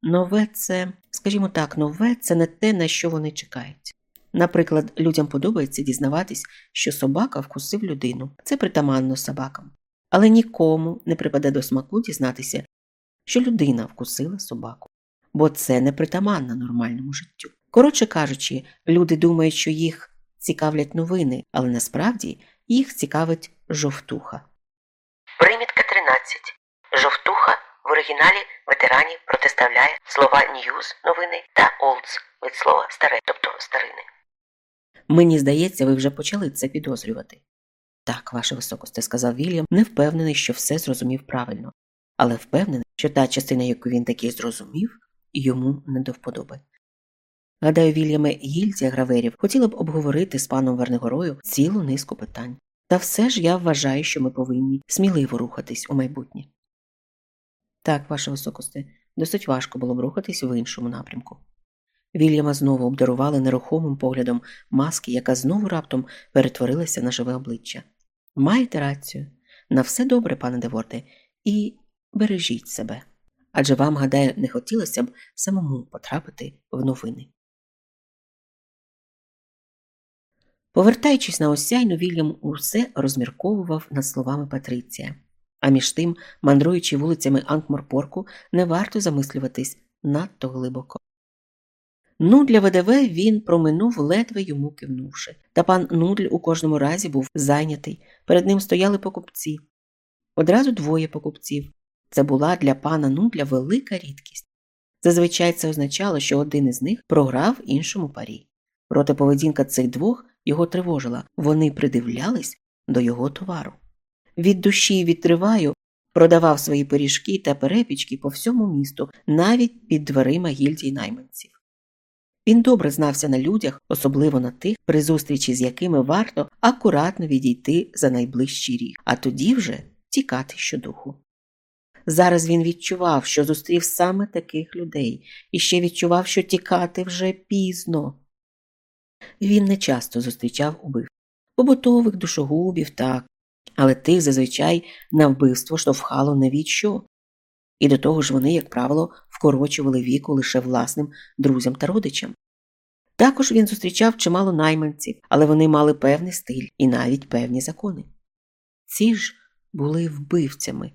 Нове це, скажімо так, нове це не те, на що вони чекають. Наприклад, людям подобається дізнаватись, що собака вкусив людину. Це притаманно собакам. Але нікому не припаде до смаку дізнатися, що людина вкусила собаку. Бо це не притаманно нормальному життю. Коротше кажучи, люди думають, що їх цікавлять новини, але насправді їх цікавить жовтуха. Примітка 13. Жовтуха в оригіналі ветерані протиставляє слова «ньюз» – новини та «олдс» від слова старе, тобто старини. Мені здається, ви вже почали це підозрювати. Так, ваше високосте, сказав Вільям, не впевнений, що все зрозумів правильно, але впевнений, що та частина, яку він таки зрозумів, йому не до вподоби. Гадаю, Вільяме гільдія граверів хотіла б обговорити з паном Вернигорою цілу низку питань. Та все ж я вважаю, що ми повинні сміливо рухатись у майбутнє. Так, ваше високосте, досить важко було б рухатись в іншому напрямку. Вільяма знову обдарували нерухомим поглядом маски, яка знову раптом перетворилася на живе обличчя. Маєте рацію. На все добре, пане Деворде, і бережіть себе. Адже вам, гадаю, не хотілося б самому потрапити в новини. Повертаючись на осяйну, Вільям усе розмірковував над словами Патриція. А між тим, мандруючи вулицями Анкморпорку, не варто замислюватись надто глибоко. Ну, для ВДВ він проминув, ледве йому кивнувши. Та пан Нудль у кожному разі був зайнятий. Перед ним стояли покупці. Одразу двоє покупців. Це була для пана Нудля велика рідкість. Зазвичай це означало, що один із них програв іншому парі. Проте поведінка цих двох його тривожила, вони придивлялись до його товару. Від душі відтриваю продавав свої пиріжки та перепічки по всьому місту, навіть під дверима гільдій найманців. Він добре знався на людях, особливо на тих, при зустрічі з якими варто акуратно відійти за найближчий ріг, а тоді вже тікати щодуху. Зараз він відчував, що зустрів саме таких людей, і ще відчував, що тікати вже пізно. Він не часто зустрічав убив побутових душогубів, так, але тих зазвичай на вбивство штовхало не від що. І до того ж вони, як правило, вкорочували віку лише власним друзям та родичам. Також він зустрічав чимало найманців, але вони мали певний стиль і навіть певні закони. Ці ж були вбивцями.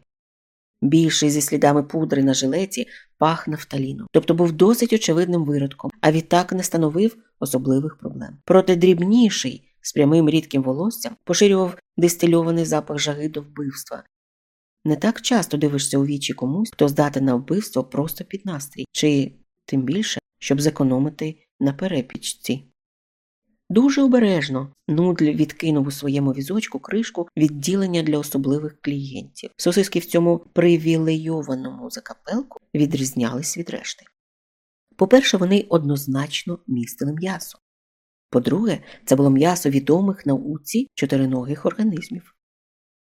Більший зі слідами пудри на жилеті пах нафталіном, тобто був досить очевидним виродком, а відтак не становив особливих проблем. Проте дрібніший з прямим рідким волоссям поширював дистильований запах жаги до вбивства. Не так часто дивишся у вічі комусь, хто здатен на вбивство просто під настрій, чи тим більше, щоб зекономити на перепічці. Дуже обережно Нудль відкинув у своєму візочку кришку відділення для особливих клієнтів. Сосиски в цьому привілейованому закапелку відрізнялись від решти. По-перше, вони однозначно містили м'ясо. По-друге, це було м'ясо відомих науці чотириногих організмів.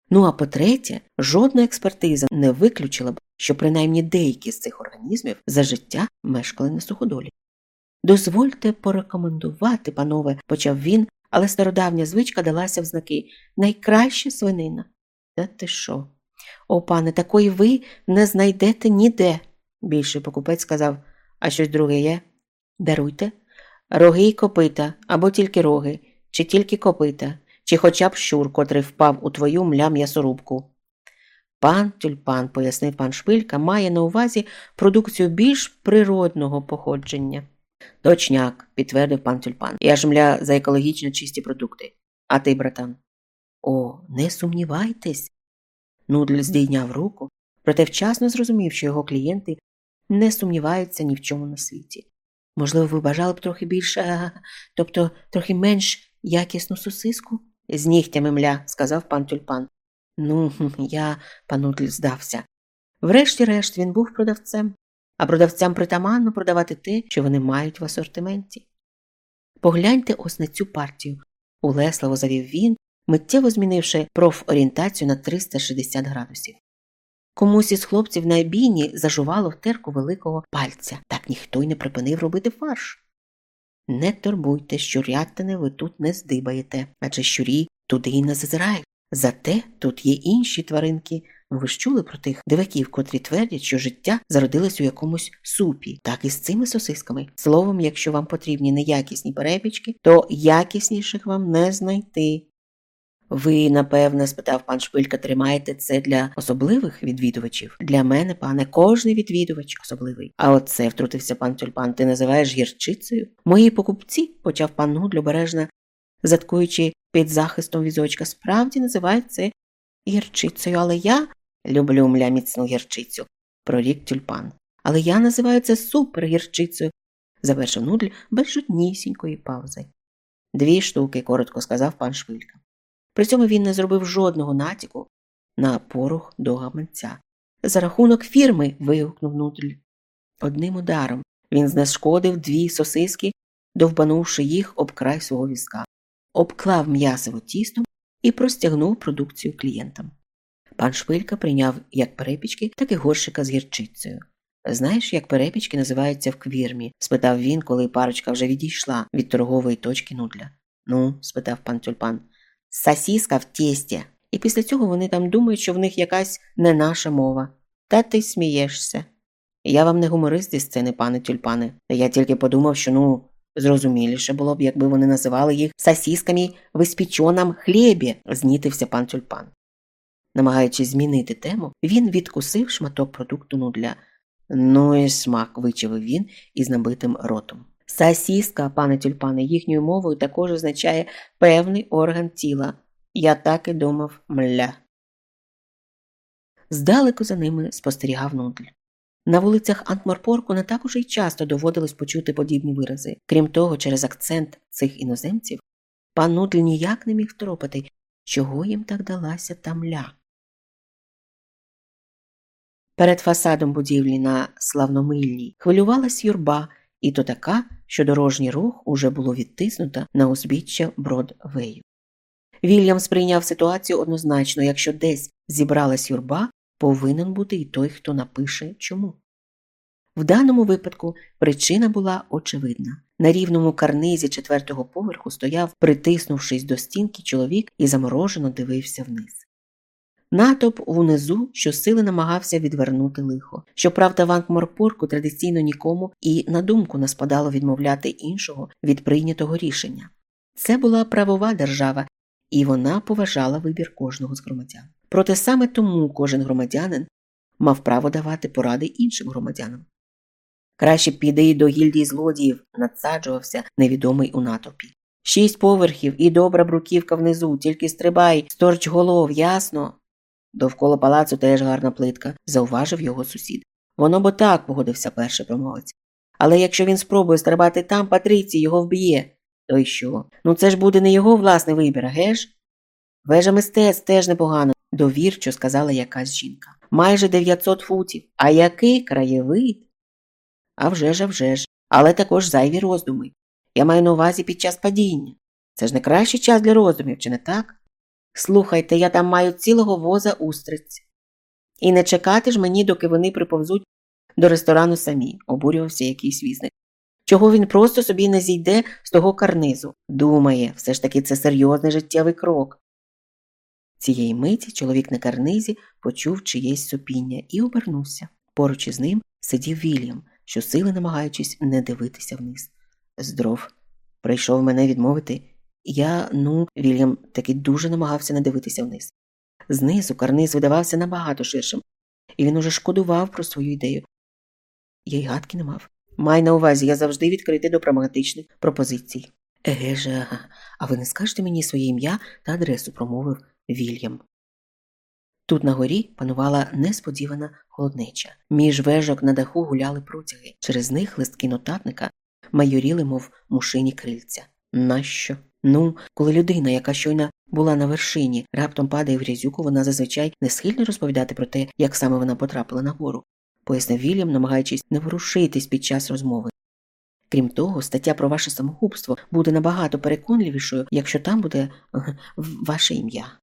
Ну а по-третє, жодна експертиза не виключила б, що принаймні деякі з цих організмів за життя мешкали на суходолі. Дозвольте порекомендувати, панове, почав він, але стародавня звичка далася в знаки найкраща свинина. Та ти що? О, пане, такої ви не знайдете ніде, більший покупець сказав, а щось друге є? Даруйте. Роги й копита, або тільки роги, чи тільки копита, чи хоча б щур, котрий впав у твою мля м'ясорубку. Пан тюльпан, пояснив пан Шпилька, має на увазі продукцію більш природного походження. Точняк, підтвердив пан тюльпан. Я ж мля за екологічно чисті продукти. А ти, братан? О, не сумнівайтесь. Нудль здійняв руку, проте вчасно зрозумів, що його клієнти не сумніваються ні в чому на світі. Можливо, ви бажали б трохи більше, тобто трохи менш якісну сосиску? З нігтями мля, сказав пан тюльпан. Ну, я, панудль, здався. Врешті-решт він був продавцем, а продавцям притаманно продавати те, що вони мають в асортименті. Погляньте ось на цю партію, улесливо завів він, миттєво змінивши профорієнтацію на 360 градусів. Комусь із хлопців на бійні зажувало в терку великого пальця, так ніхто й не припинив робити фарш. Не турбуйте, щурятини ви тут не здибаєте, адже щурі туди й не зазирають. Зате тут є інші тваринки. Ви ж чули про тих диваків, котрі твердять, що життя зародилось у якомусь супі, так і з цими сосисками. Словом, якщо вам потрібні неякісні перепічки, то якісніших вам не знайти. Ви, напевне, спитав пан Шпилька, тримаєте це для особливих відвідувачів? Для мене, пане, кожний відвідувач особливий. А оце, втрутився пан Тюльпан, ти називаєш гірчицею? Мої покупці, почав пан Нудль обережно, заткуючи під захистом візочка, справді називають це гірчицею, але я люблю мля міцну гірчицю, прорік тюльпан. Але я називаю це супергірчицею, завершив Нудль без жоднісінької паузи. Дві штуки, коротко сказав пан Швилька. При цьому він не зробив жодного натяку на порох до гаманця. За рахунок фірми. вигукнув Нудль. Одним ударом він знешкодив дві сосиски, довбанувши їх об край свого візка, обклав м'ясово тістом і простягнув продукцію клієнтам. Пан Шпилька прийняв як перепічки, так і горщика з гірчицею. Знаєш, як перепічки називаються в квірмі? спитав він, коли парочка вже відійшла від торгової точки нудля. Ну, спитав пан тюльпан. Сосіска в тісті. І після цього вони там думають, що в них якась не наша мова. Та ти смієшся. Я вам не гуморист зі сцени, пане тюльпане. Я тільки подумав, що ну зрозуміліше було б, якби вони називали їх сосісками в іспічонам хлібі, знітився пан тюльпан. Намагаючись змінити тему, він відкусив шматок продукту нудля. Ну і смак, вичавив він із набитим ротом. Сосіска, пане тюльпане, їхньою мовою також означає певний орган тіла. Я так і думав мля. Здалеку за ними спостерігав нудль. На вулицях Антморпорку не так уже й часто доводилось почути подібні вирази. Крім того, через акцент цих іноземців пан Нудль ніяк не міг втропати, чого їм так далася та мля. Перед фасадом будівлі на славномильній хвилювалась юрба, і то така, що дорожній рух уже було відтиснуто на узбіччя Бродвею. Вільям сприйняв ситуацію однозначно, якщо десь зібралась юрба, повинен бути і той, хто напише чому. В даному випадку причина була очевидна. На рівному карнизі четвертого поверху стояв, притиснувшись до стінки, чоловік і заморожено дивився вниз. Натовп унизу щосили намагався відвернути лихо. Щоправда, в Анкморпорку традиційно нікому і на думку не спадало відмовляти іншого від прийнятого рішення. Це була правова держава, і вона поважала вибір кожного з громадян. Проте саме тому кожен громадянин мав право давати поради іншим громадянам. Краще піди до гільдії злодіїв, надсаджувався невідомий у натовпі. Шість поверхів і добра бруківка внизу, тільки стрибай, сторч голов, ясно. Довкола палацу теж гарна плитка, зауважив його сусід. Воно бо так, погодився перший промовець. Але якщо він спробує стрибати там, Патрицій його вб'є. То й що? Ну це ж буде не його власний вибір, геш? Вежа мистецтв теж непогано, довірчо сказала якась жінка. Майже 900 футів. А який краєвид? А вже ж, а вже ж. Але також зайві роздуми. Я маю на увазі під час падіння. Це ж не кращий час для роздумів, чи не так? Слухайте, я там маю цілого воза устриць. І не чекати ж мені, доки вони приповзуть до ресторану самі, обурювався якийсь візник. Чого він просто собі не зійде з того карнизу? Думає, все ж таки це серйозний життєвий крок. Цієї миті чоловік на карнизі почув чиєсь сопіння і обернувся. Поруч із ним сидів Вільям, щосили намагаючись не дивитися вниз. Здров, прийшов мене відмовити. Я, ну, Вільям таки дуже намагався не дивитися вниз. Знизу карниз видавався набагато ширшим, і він уже шкодував про свою ідею. Я й гадки не мав. Май на увазі, я завжди відкритий до прагматичних пропозицій. Еге ж, а ви не скажете мені своє ім'я та адресу, промовив Вільям. Тут на горі панувала несподівана холоднеча. Між вежок на даху гуляли протяги. Через них листки нотатника майоріли, мов мушині крильця. Нащо? Ну, коли людина, яка щойно була на вершині, раптом падає в грязюку, вона зазвичай не схильна розповідати про те, як саме вона потрапила на гору, пояснив Вільям, намагаючись не ворушитись під час розмови. Крім того, стаття про ваше самогубство буде набагато переконливішою, якщо там буде ваше ім'я.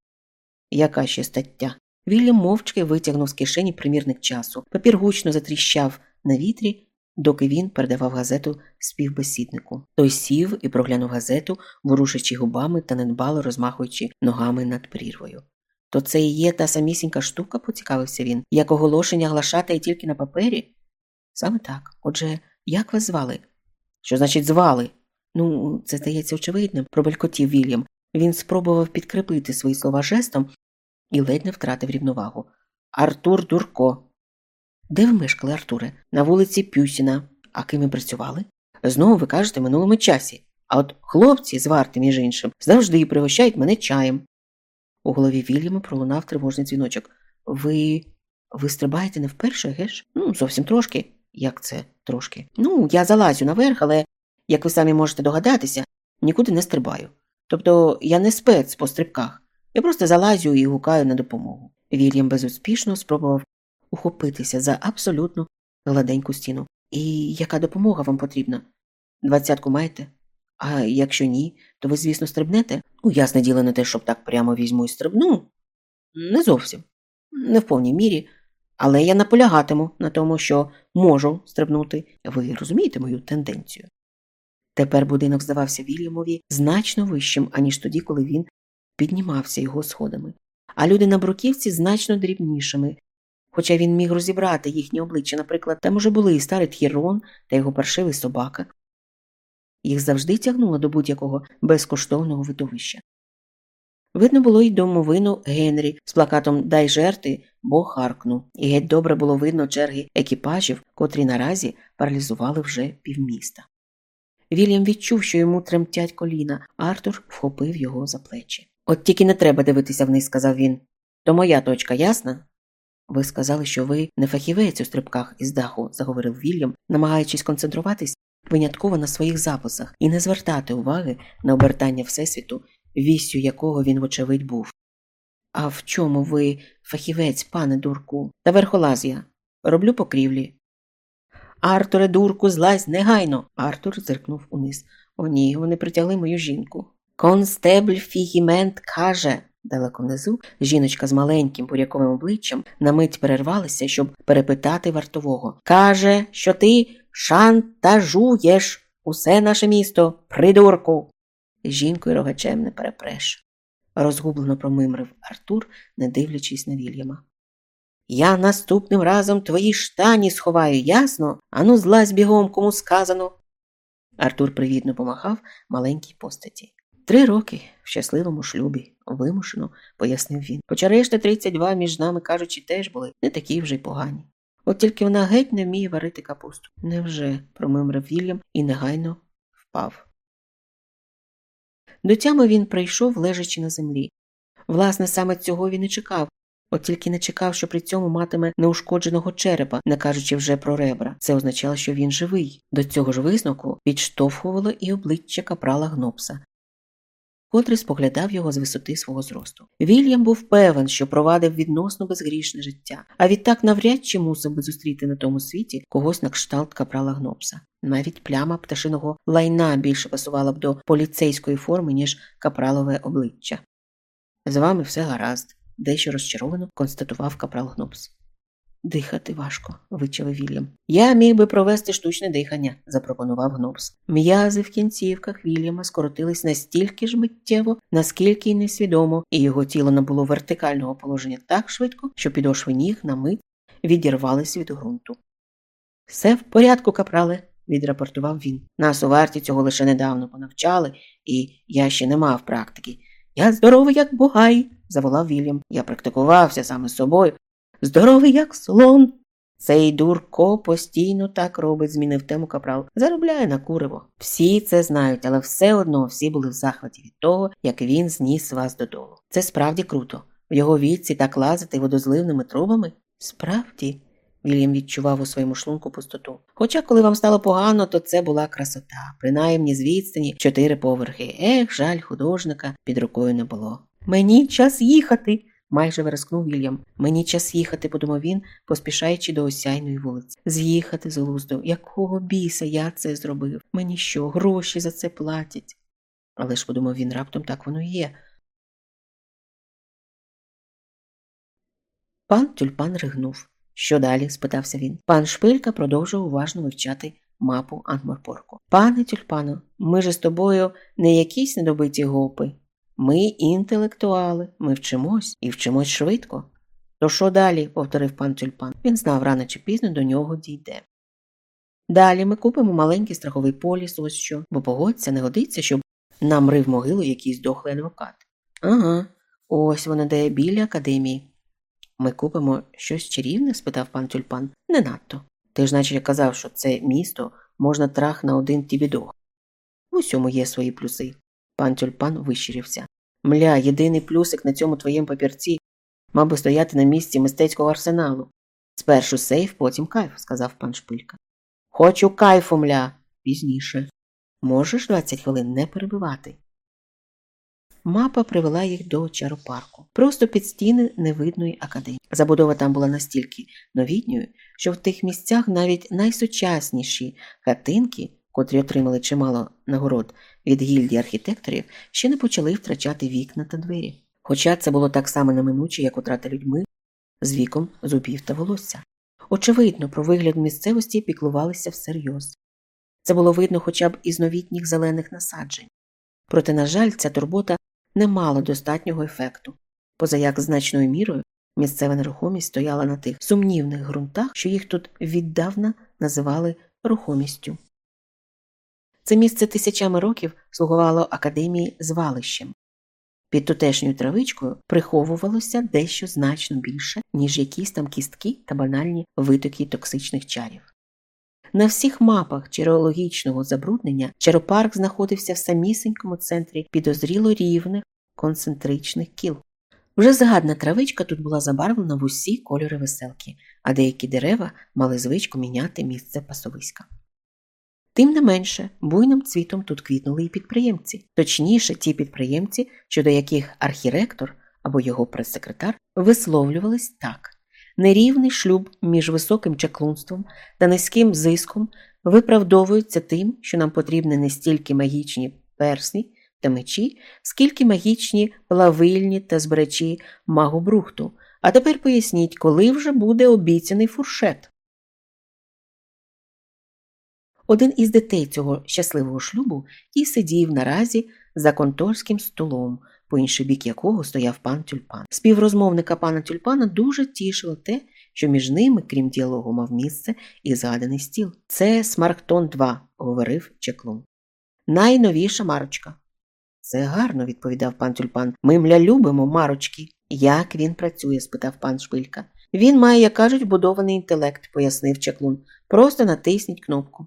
Яка ще стаття? Вільям мовчки витягнув з кишені примірник часу. Папір гучно затріщав на вітрі, доки він передавав газету співбесіднику. Той сів і проглянув газету, ворушачи губами та недбало розмахуючи ногами над прірвою. То це і є та самісінька штука, поцікавився він, як оголошення глашати тільки на папері? Саме так. Отже, як вас звали? Що значить звали? Ну, це здається очевидним, пробелькотів Вільям. Він спробував підкріпити свої слова жестом і ледь не втратив рівновагу. Артур Дурко. Де ви мешкали, Артуре? На вулиці Пюсіна. А ким ви працювали? Знову ви кажете в минулому часі. А от хлопці, з варти, між іншим, завжди пригощають мене чаєм. У голові Вільяма пролунав тривожний дзвіночок. Ви. ви стрибаєте не вперше, геш? Ну, зовсім трошки. Як це трошки? Ну, я залазю наверх, але, як ви самі можете догадатися, нікуди не стрибаю. Тобто я не спец по стрибках. Я просто залазю і гукаю на допомогу. Вільям безуспішно спробував ухопитися за абсолютно гладеньку стіну. І яка допомога вам потрібна? Двадцятку маєте? А якщо ні, то ви, звісно, стрибнете? Ну, ясне діло не те, щоб так прямо візьму і стрибну. Не зовсім, не в повній мірі. Але я наполягатиму на тому, що можу стрибнути. Ви розумієте мою тенденцію? Тепер будинок здавався Вільямові значно вищим, аніж тоді, коли він піднімався його сходами, а люди на бруківці значно дрібнішими, хоча він міг розібрати їхні обличчя, наприклад, там уже були і старий Тхірон та його паршивий собака. Їх завжди тягнуло до будь-якого безкоштовного видовища. Видно було й домовину Генрі з плакатом Дай жерти, бо харкну, і геть добре було видно черги екіпажів, котрі наразі паралізували вже півміста. Вільям відчув, що йому тремтять коліна, Артур вхопив його за плечі. От тільки не треба дивитися вниз, сказав він. То моя точка, ясна? Ви сказали, що ви не фахівець у стрибках із даху, заговорив Вільям, намагаючись концентруватись винятково на своїх записах і не звертати уваги на обертання Всесвіту, вістю якого він, вочевидь, був. А в чому ви фахівець, пане дурку? Та верхолаз я. Роблю покрівлі. Артуре, дурку, злазь негайно. Артур зиркнув униз. О, ні, вони притягли мою жінку. Констебль Фігімент каже. Далеко внизу жіночка з маленьким буряковим обличчям на мить перервалася, щоб перепитати вартового. Каже, що ти шантажуєш усе наше місто, придурку. Жінкою рогачем не перепреш, розгублено промимрив Артур, не дивлячись на Вільяма. Я наступним разом твої штані сховаю, ясно? Ану, злазь бігом, кому сказано. Артур привітно помахав маленькій постаті. Три роки в щасливому шлюбі, вимушено, пояснив він. Хоча решта 32, між нами кажучи, теж були не такі вже й погані. От тільки вона геть не вміє варити капусту. Невже? промимрив Вільям і негайно впав. До тями він прийшов, лежачи на землі. Власне, саме цього він і чекав, от тільки не чекав, що при цьому матиме неушкодженого черепа, не кажучи вже про ребра. Це означало, що він живий. До цього ж висновку підштовхувало і обличчя капрала Гнопса, котрий споглядав його з висоти свого зросту. Вільям був певен, що провадив відносно безгрішне життя, а відтак навряд чи мусив би зустріти на тому світі когось на кшталт капрала Гнопса. Навіть пляма пташиного лайна більше пасувала б до поліцейської форми, ніж капралове обличчя. З вами все гаразд, дещо розчаровано констатував капрал Гнопс. Дихати важко, вичавив Вільям. Я міг би провести штучне дихання, запропонував Гнопс. М'язи в кінцівках Вільяма скоротились настільки ж миттєво, наскільки й несвідомо, і його тіло набуло вертикального положення так швидко, що підошви ніг на мить відірвались від ґрунту. Все в порядку, капрале, відрапортував він. Нас у варті цього лише недавно понавчали, і я ще не мав практики. Я здоровий, як бугай, заволав Вільям. Я практикувався саме з собою. Здоровий, як слон. Цей дурко постійно так робить, змінив тему капрал. Заробляє на куриво. Всі це знають, але все одно всі були в захваті від того, як він зніс вас додолу. Це справді круто. В його віці так лазити водозливними трубами? Справді. Вільям відчував у своєму шлунку пустоту. Хоча, коли вам стало погано, то це була красота, принаймні з відстані чотири поверхи. Ех, жаль, художника під рукою не було. Мені час їхати. Майже верескнув Вільям. Мені час їхати, подумав він, поспішаючи до осяйної вулиці. З'їхати з глузду. Якого біса я це зробив? Мені що, гроші за це платять? Але ж подумав він, раптом так воно є. Пан тюльпан ригнув. Що далі? спитався він. Пан Шпилька продовжував уважно вивчати мапу Ангморпорку. Пане тюльпано, ми ж з тобою не якісь недобиті гопи. Ми інтелектуали, ми вчимось і вчимось швидко. То що далі? повторив пан тюльпан. Він знав рано чи пізно до нього дійде. Далі ми купимо маленький страховий поліс, ось що, бо погодься, не годиться, щоб нам рив могилу якийсь дохлий адвокат. Ага, ось вона де біля академії. Ми купимо щось чарівне? спитав пан тюльпан. Не надто. Ти ж наче казав, що це місто можна трах на один тібідох. В усьому є свої плюси. Пан тюльпан вищирився. Мля, єдиний плюсик на цьому твоєму папірці мав би стояти на місці мистецького арсеналу. Спершу сейф, потім кайф, сказав пан Шпилька. Хочу кайфу, мля, пізніше. Можеш 20 хвилин не перебивати. Мапа привела їх до чаропарку, просто під стіни невидної академії. Забудова там була настільки новітньою, що в тих місцях навіть найсучасніші хатинки, котрі отримали чимало нагород від гільдії архітекторів, ще не почали втрачати вікна та двері. Хоча це було так само неминуче, як утрата людьми з віком зубів та волосся. Очевидно, про вигляд місцевості піклувалися всерйоз. Це було видно хоча б із новітніх зелених насаджень. Проте, на жаль, ця турбота не мало достатнього ефекту, поза як значною мірою місцева нерухомість стояла на тих сумнівних ґрунтах, що їх тут віддавна називали рухомістю. Це місце тисячами років слугувало академії звалищем. Під тутешньою травичкою приховувалося дещо значно більше, ніж якісь там кістки та банальні витоки токсичних чарів. На всіх мапах череологічного забруднення Черопарк знаходився в самісінькому центрі підозріло рівних концентричних кіл. Вже згадна травичка тут була забарвлена в усі кольори веселки, а деякі дерева мали звичку міняти місце пасовиська. Тим не менше, буйним цвітом тут квітнули і підприємці, точніше, ті підприємці, щодо яких архіректор або його прес-секретар висловлювались так. Нерівний шлюб між високим чаклунством та низьким зиском виправдовується тим, що нам потрібні не стільки магічні персні та мечі, скільки магічні лавильні та збирачі магу брухту. А тепер поясніть, коли вже буде обіцяний фуршет. Один із дітей цього щасливого шлюбу і сидів наразі за конторським столом, по інший бік якого стояв пан тюльпан. Співрозмовника пана тюльпана дуже тішило те, що між ними, крім діалогу, мав місце і згаданий стіл. Це Смарктон 2, говорив чеклун. Найновіша марочка. Це гарно, відповідав пан тюльпан. Ми мля любимо марочки. Як він працює? спитав пан Шпилька. Він має, як кажуть, вбудований інтелект, пояснив чеклун. Просто натисніть кнопку.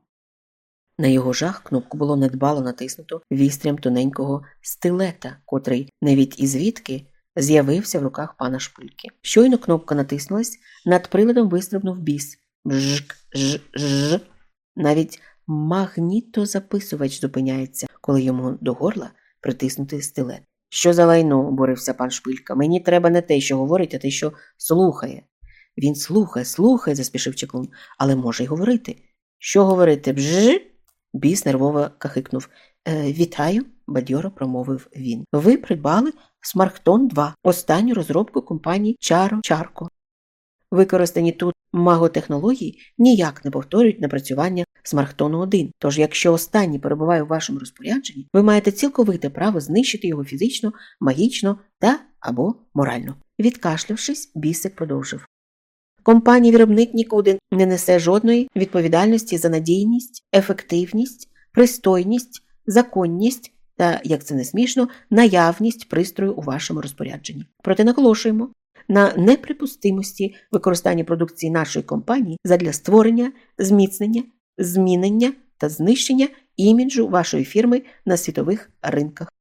На його жах кнопку було недбало натиснуто вістрям тоненького стилета, котрий навіть і звідки з'явився в руках пана шпильки. Щойно кнопка натиснулась, над приладом вистрибнув біс. Бжк, ж. Навіть магнітозаписувач зупиняється, коли йому до горла притиснути стилет. Що за лайно? обурився пан шпилька. Мені треба не те, що говорить, а те, що слухає. Він слухає, слухає, заспішив чеклун, але може й говорити. Що говорити? Бж? Біс нервово кахикнув. «Е, Вітаю, бадьоро промовив він. Ви придбали Смарктон 2, останню розробку компанії Чаро Чарко. Використані тут маготехнології ніяк не повторюють напрацювання Смарктону 1. Тож, якщо останній перебуває у вашому розпорядженні, ви маєте цілковите право знищити його фізично, магічно та або морально. Відкашлявшись, бісик продовжив. Компанія виробник нікуди не несе жодної відповідальності за надійність, ефективність, пристойність, законність та, як це не смішно, наявність пристрою у вашому розпорядженні. Проте наголошуємо на неприпустимості використання продукції нашої компанії задля створення, зміцнення, змінення та знищення іміджу вашої фірми на світових ринках.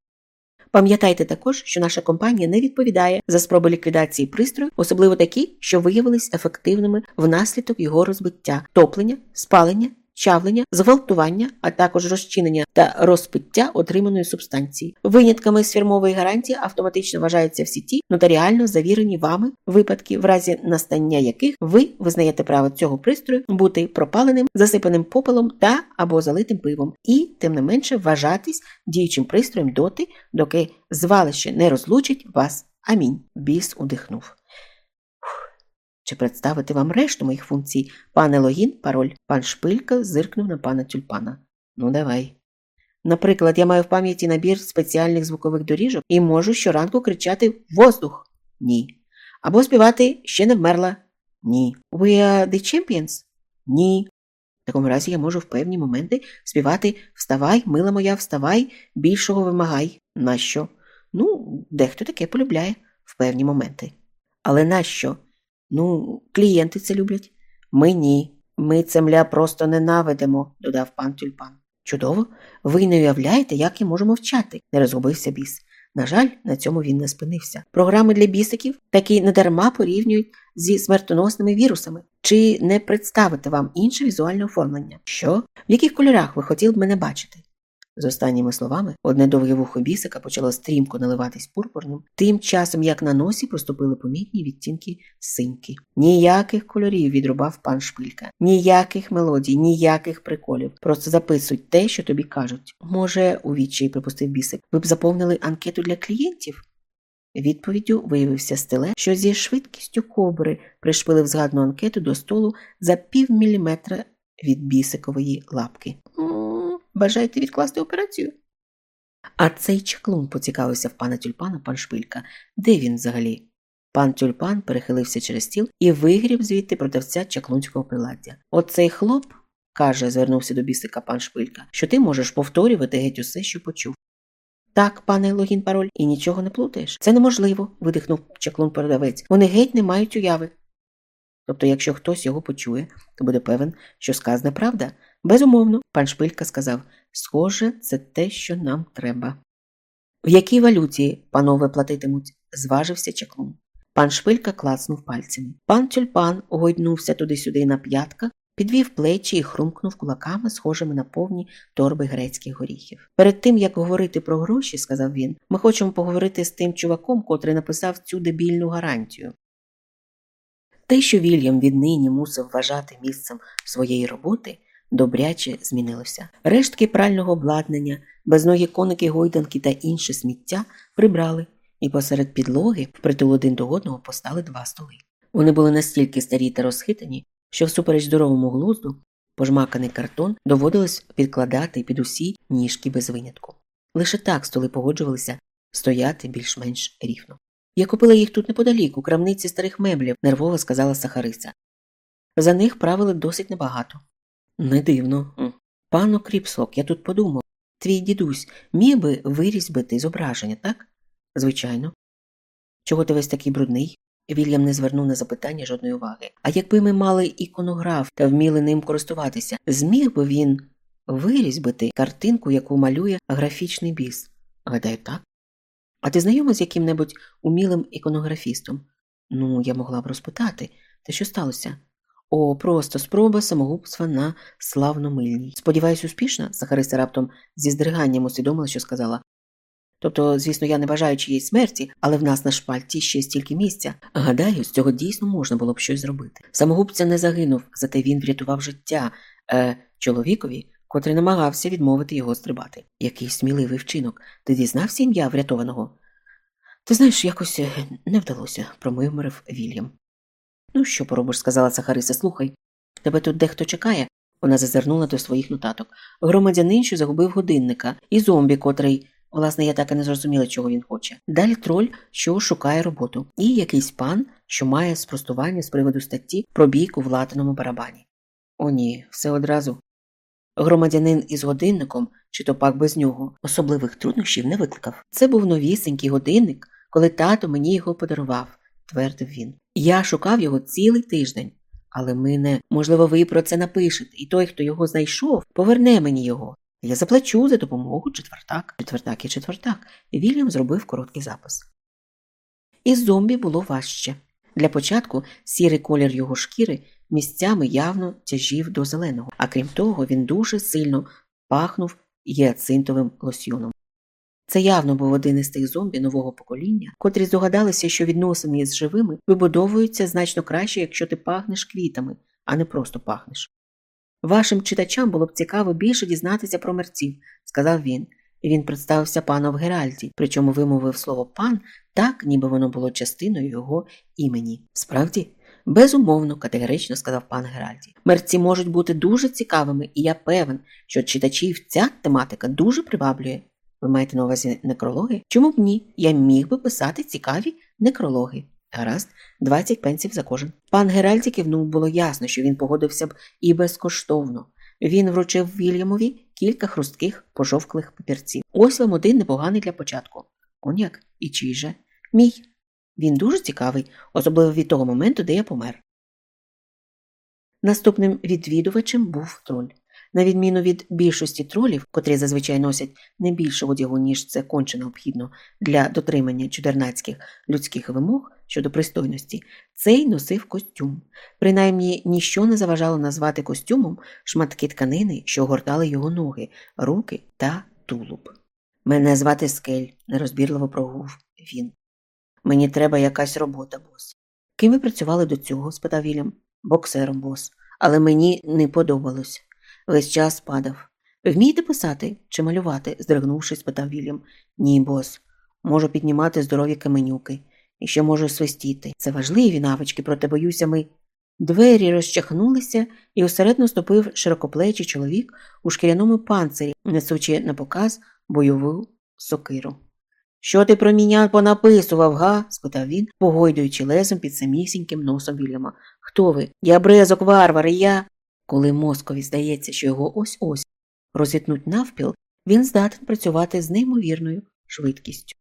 Пам'ятайте також, що наша компанія не відповідає за спроби ліквідації пристрою, особливо такі, що виявились ефективними внаслідок його розбиття, топлення, спалення чавлення, зґвалтування, а також розчинення та розпиття отриманої субстанції. Винятками з фірмової гарантії автоматично вважаються всі ті нотаріально завірені вами випадки, в разі настання яких ви визнаєте право цього пристрою бути пропаленим, засипаним попелом та або залитим пивом, і, тим не менше, вважатись діючим пристроєм доти, доки звалище не розлучить вас. Амінь. Біс удихнув. Чи представити вам решту моїх функцій? Пане логін, пароль. Пан Шпилька зиркнув на пана тюльпана. Ну, давай. Наприклад, я маю в пам'яті набір спеціальних звукових доріжок і можу щоранку кричати Воздух. Ні. Або співати ще не вмерла. Ні. We are the champions? Ні. В такому разі я можу в певні моменти співати Вставай, мила моя, вставай, більшого вимагай. Нащо? Ну, дехто таке полюбляє в певні моменти. Але нащо? Ну, клієнти це люблять. Ми ні. Ми цемля просто ненавидимо, додав пан тюльпан. Чудово, ви не уявляєте, як я можу мовчати, не розгубився біс. На жаль, на цьому він не спинився. Програми для бісиків таки недарма порівнюють зі смертоносними вірусами. Чи не представити вам інше візуальне оформлення? Що? В яких кольорах ви хотіли б мене бачити? З останніми словами одне довге вухо бісика почало стрімко наливатись пурпурним, тим часом як на носі проступили помітні відтінки синьки. Ніяких кольорів відрубав пан Шпилька, ніяких мелодій, ніяких приколів. Просто записуй те, що тобі кажуть. Може, у відчаї припустив бісик, ви б заповнили анкету для клієнтів? Відповіддю виявився стиле, що зі швидкістю кобри пришпилив згадну анкету до столу за пів міліметра від бісикової лапки. Бажаєте відкласти операцію? А цей чаклун поцікавився в пана тюльпана пан Шпилька. Де він взагалі? Пан тюльпан перехилився через стіл і вигріб звідти продавця чаклунського приладдя. Оцей хлоп, каже, звернувся до бісика пан Шпилька, що ти можеш повторювати геть усе, що почув. Так, пане логін пароль, і нічого не плутаєш. Це неможливо, видихнув чаклун продавець. Вони геть не мають уяви. Тобто, якщо хтось його почує, то буде певен, що сказана правда. Безумовно, пан Шпилька сказав, схоже, це те, що нам треба. В якій валюті, панове, платитимуть? зважився чаклун. Пан Шпилька клацнув пальцями. Пан тюльпан огойднувся туди-сюди на п'ятках, підвів плечі і хрумкнув кулаками, схожими на повні торби грецьких горіхів. Перед тим, як говорити про гроші, сказав він, ми хочемо поговорити з тим чуваком, котрий написав цю дебільну гарантію. Те, що Вільям віднині мусив вважати місцем своєї роботи, добряче змінилося. Рештки прального обладнання, безногі коники гойданки та інше сміття прибрали, і посеред підлоги, впритул один до одного, постали два столи. Вони були настільки старі та розхитані, що, всупереч здоровому глузду, пожмаканий картон доводилось підкладати під усі ніжки без винятку. Лише так столи погоджувалися стояти більш-менш рівно. Я купила їх тут неподалік, у крамниці старих меблів, нервово сказала Сахариса. За них правили досить небагато. Не дивно. Пану Кріпсок, я тут подумав. Твій дідусь міг би вирізьбити зображення, так? Звичайно. Чого ти весь такий брудний? Вільям не звернув на запитання жодної уваги. А якби ми мали іконограф та вміли ним користуватися, зміг би він вирізьбити картинку, яку малює графічний біс? Гадаю, так. А ти знайома з яким-небудь умілим іконографістом? Ну, я могла б розпитати. Та що сталося? О, просто спроба самогубства на славномильній. Сподіваюсь, успішна? Сахариса раптом зі здриганням усвідомила, що сказала. Тобто, звісно, я не бажаю чиєї смерті, але в нас на шпальті ще стільки місця. Гадаю, з цього дійсно можна було б щось зробити. Самогубця не загинув, зате він врятував життя е, чоловікові, котрий намагався відмовити його стрибати. Який сміливий вчинок. Ти дізнався ім'я врятованого? Ти знаєш, якось е, не вдалося, промимрив Вільям. Ну, що поробиш, сказала Сахариса, слухай. Тебе тут дехто чекає. Вона зазирнула до своїх нотаток. Громадянин, що загубив годинника, і зомбі, котрий, власне, я так і не зрозуміла, чого він хоче. Далі троль, що шукає роботу, і якийсь пан, що має спростування з приводу статті про бійку в латаному барабані. О, ні, все одразу. Громадянин із годинником, чи то пак без нього особливих труднощів не викликав. Це був новісенький годинник, коли тато мені його подарував, твердив він. Я шукав його цілий тиждень. Але ми не, можливо, ви про це напишете, і той, хто його знайшов, поверне мені його. Я заплачу за допомогу четвертак. Четвертак і четвертак. Вільям зробив короткий запис. Із зомбі було важче. Для початку сірий колір його шкіри місцями явно тяжів до зеленого, а крім того, він дуже сильно пахнув гіацинтовим лосьйоном. Це явно був один із тих зомбі нового покоління, котрі здогадалися, що відносини з живими вибудовуються значно краще, якщо ти пахнеш квітами, а не просто пахнеш. Вашим читачам було б цікаво більше дізнатися про мерців, сказав він, і він представився пану в Геральді, причому вимовив слово пан так, ніби воно було частиною його імені. Справді, безумовно, категорично сказав пан Геральді. Мерці можуть бути дуже цікавими, і я певен, що читачів ця тематика дуже приваблює. Ви маєте на увазі некрологи? Чому б ні? Я міг би писати цікаві некрологи. Гаразд, 20 пенсів за кожен. Пан Геральді кивнув, було ясно, що він погодився б і безкоштовно. Він вручив Вільямові кілька хрустких пожовклих папірців. Ось вам один непоганий для початку. Коньяк і чий же? Мій. Він дуже цікавий, особливо від того моменту, де я помер. Наступним відвідувачем був троль. На відміну від більшості тролів, котрі зазвичай носять не більше одягу, ніж це конче необхідно для дотримання чудернацьких людських вимог щодо пристойності, цей носив костюм. Принаймні ніщо не заважало назвати костюмом шматки тканини, що огортали його ноги, руки та тулуб. Мене звати Скель, нерозбірливо прогув він. Мені треба якась робота, бос. Ким ви працювали до цього? спитав Вільям. Боксером, бос. Але мені не подобалось. Весь час падав. Вмієте писати чи малювати? здригнувшись, спитав Вільям. Ні, бос. Можу піднімати здорові каменюки. І ще можу свистіти. Це важливі навички, проте боюся ми. Двері розчахнулися, і усередину ступив широкоплечий чоловік у шкіряному панцирі, несучи на показ бойову сокиру. Що ти про мене понаписував, га? спитав він, погойдуючи лезом під самісіньким носом Вільяма. Хто ви? Я брезок варвар, і я. Коли мозкові здається, що його ось ось розітнуть навпіл, він здатен працювати з неймовірною швидкістю.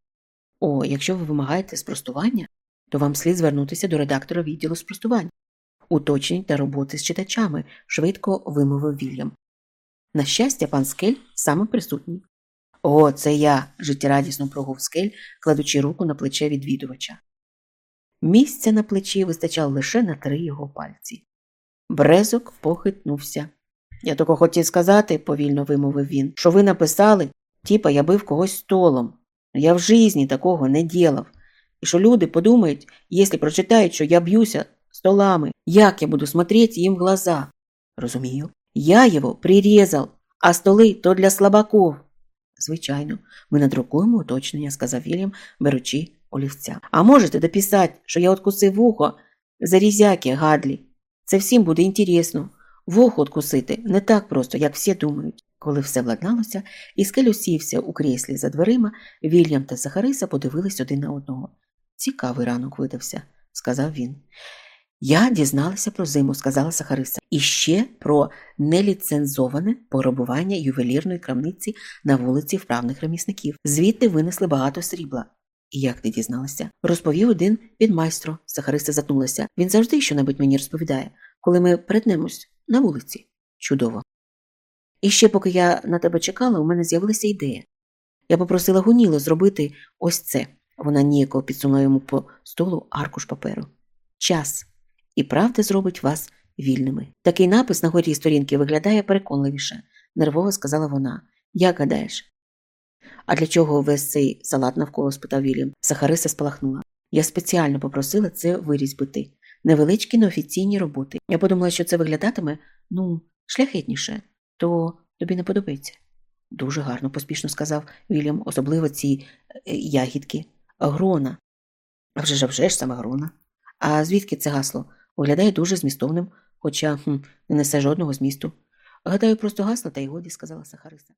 О, якщо ви вимагаєте спростування, то вам слід звернутися до редактора відділу спростувань. Уточніть та роботи з читачами, швидко вимовив Вільям. На щастя, пан Скель саме присутній. О, це я, життєрадісно прогув Скель, кладучи руку на плече відвідувача. Місця на плечі вистачало лише на три його пальці. Брезок похитнувся. Я тільки хотів сказати, повільно вимовив він, що ви написали, типа я бив когось столом. Я в житті такого не ділав. І що люди подумають, якщо прочитають, що я б'юся столами, як я буду смотреть їм в глаза. Розумію. Я його прирізав, а столи то для слабаков. Звичайно, ми надрукуємо уточнення, сказав Вільям, беручи олівця. А можете дописати, що я откусив вухо за різяки гадлі. Це всім буде інтересно. Вухо откусити не так просто, як всі думають. Коли все владналося, і скель усівся у кріслі за дверима, Вільям та Захариса подивились один на одного. Цікавий ранок видався, сказав він. Я дізналася про зиму, сказала Сахариса, і ще про неліцензоване пограбування ювелірної крамниці на вулиці вправних ремісників. Звідти винесли багато срібла. Як ти дізналася? Розповів один від майстро. Сахариса затнулася. Він завжди щонебудь мені розповідає, коли ми перетнемось на вулиці. Чудово. І ще, поки я на тебе чекала, у мене з'явилася ідея. Я попросила Гуніло зробити ось це. Вона ніяково підсунула йому по столу аркуш паперу. Час. І правда зробить вас вільними. Такий напис на горі сторінки виглядає переконливіше, нервово сказала вона. Як гадаєш? А для чого весь цей салат навколо? спитав Вільям. Сахариса спалахнула. Я спеціально попросила це вирізбити. Невеличкі неофіційні роботи. Я подумала, що це виглядатиме, ну, шляхетніше, то тобі не подобається. Дуже гарно, поспішно сказав Вільям, особливо ці е, ягідки. Грона. А вже ж, вже ж саме грона. А звідки це гасло? Виглядає дуже змістовним, хоча хм, не несе жодного змісту. Гадаю, просто гасло та й годі, сказала Сахариса.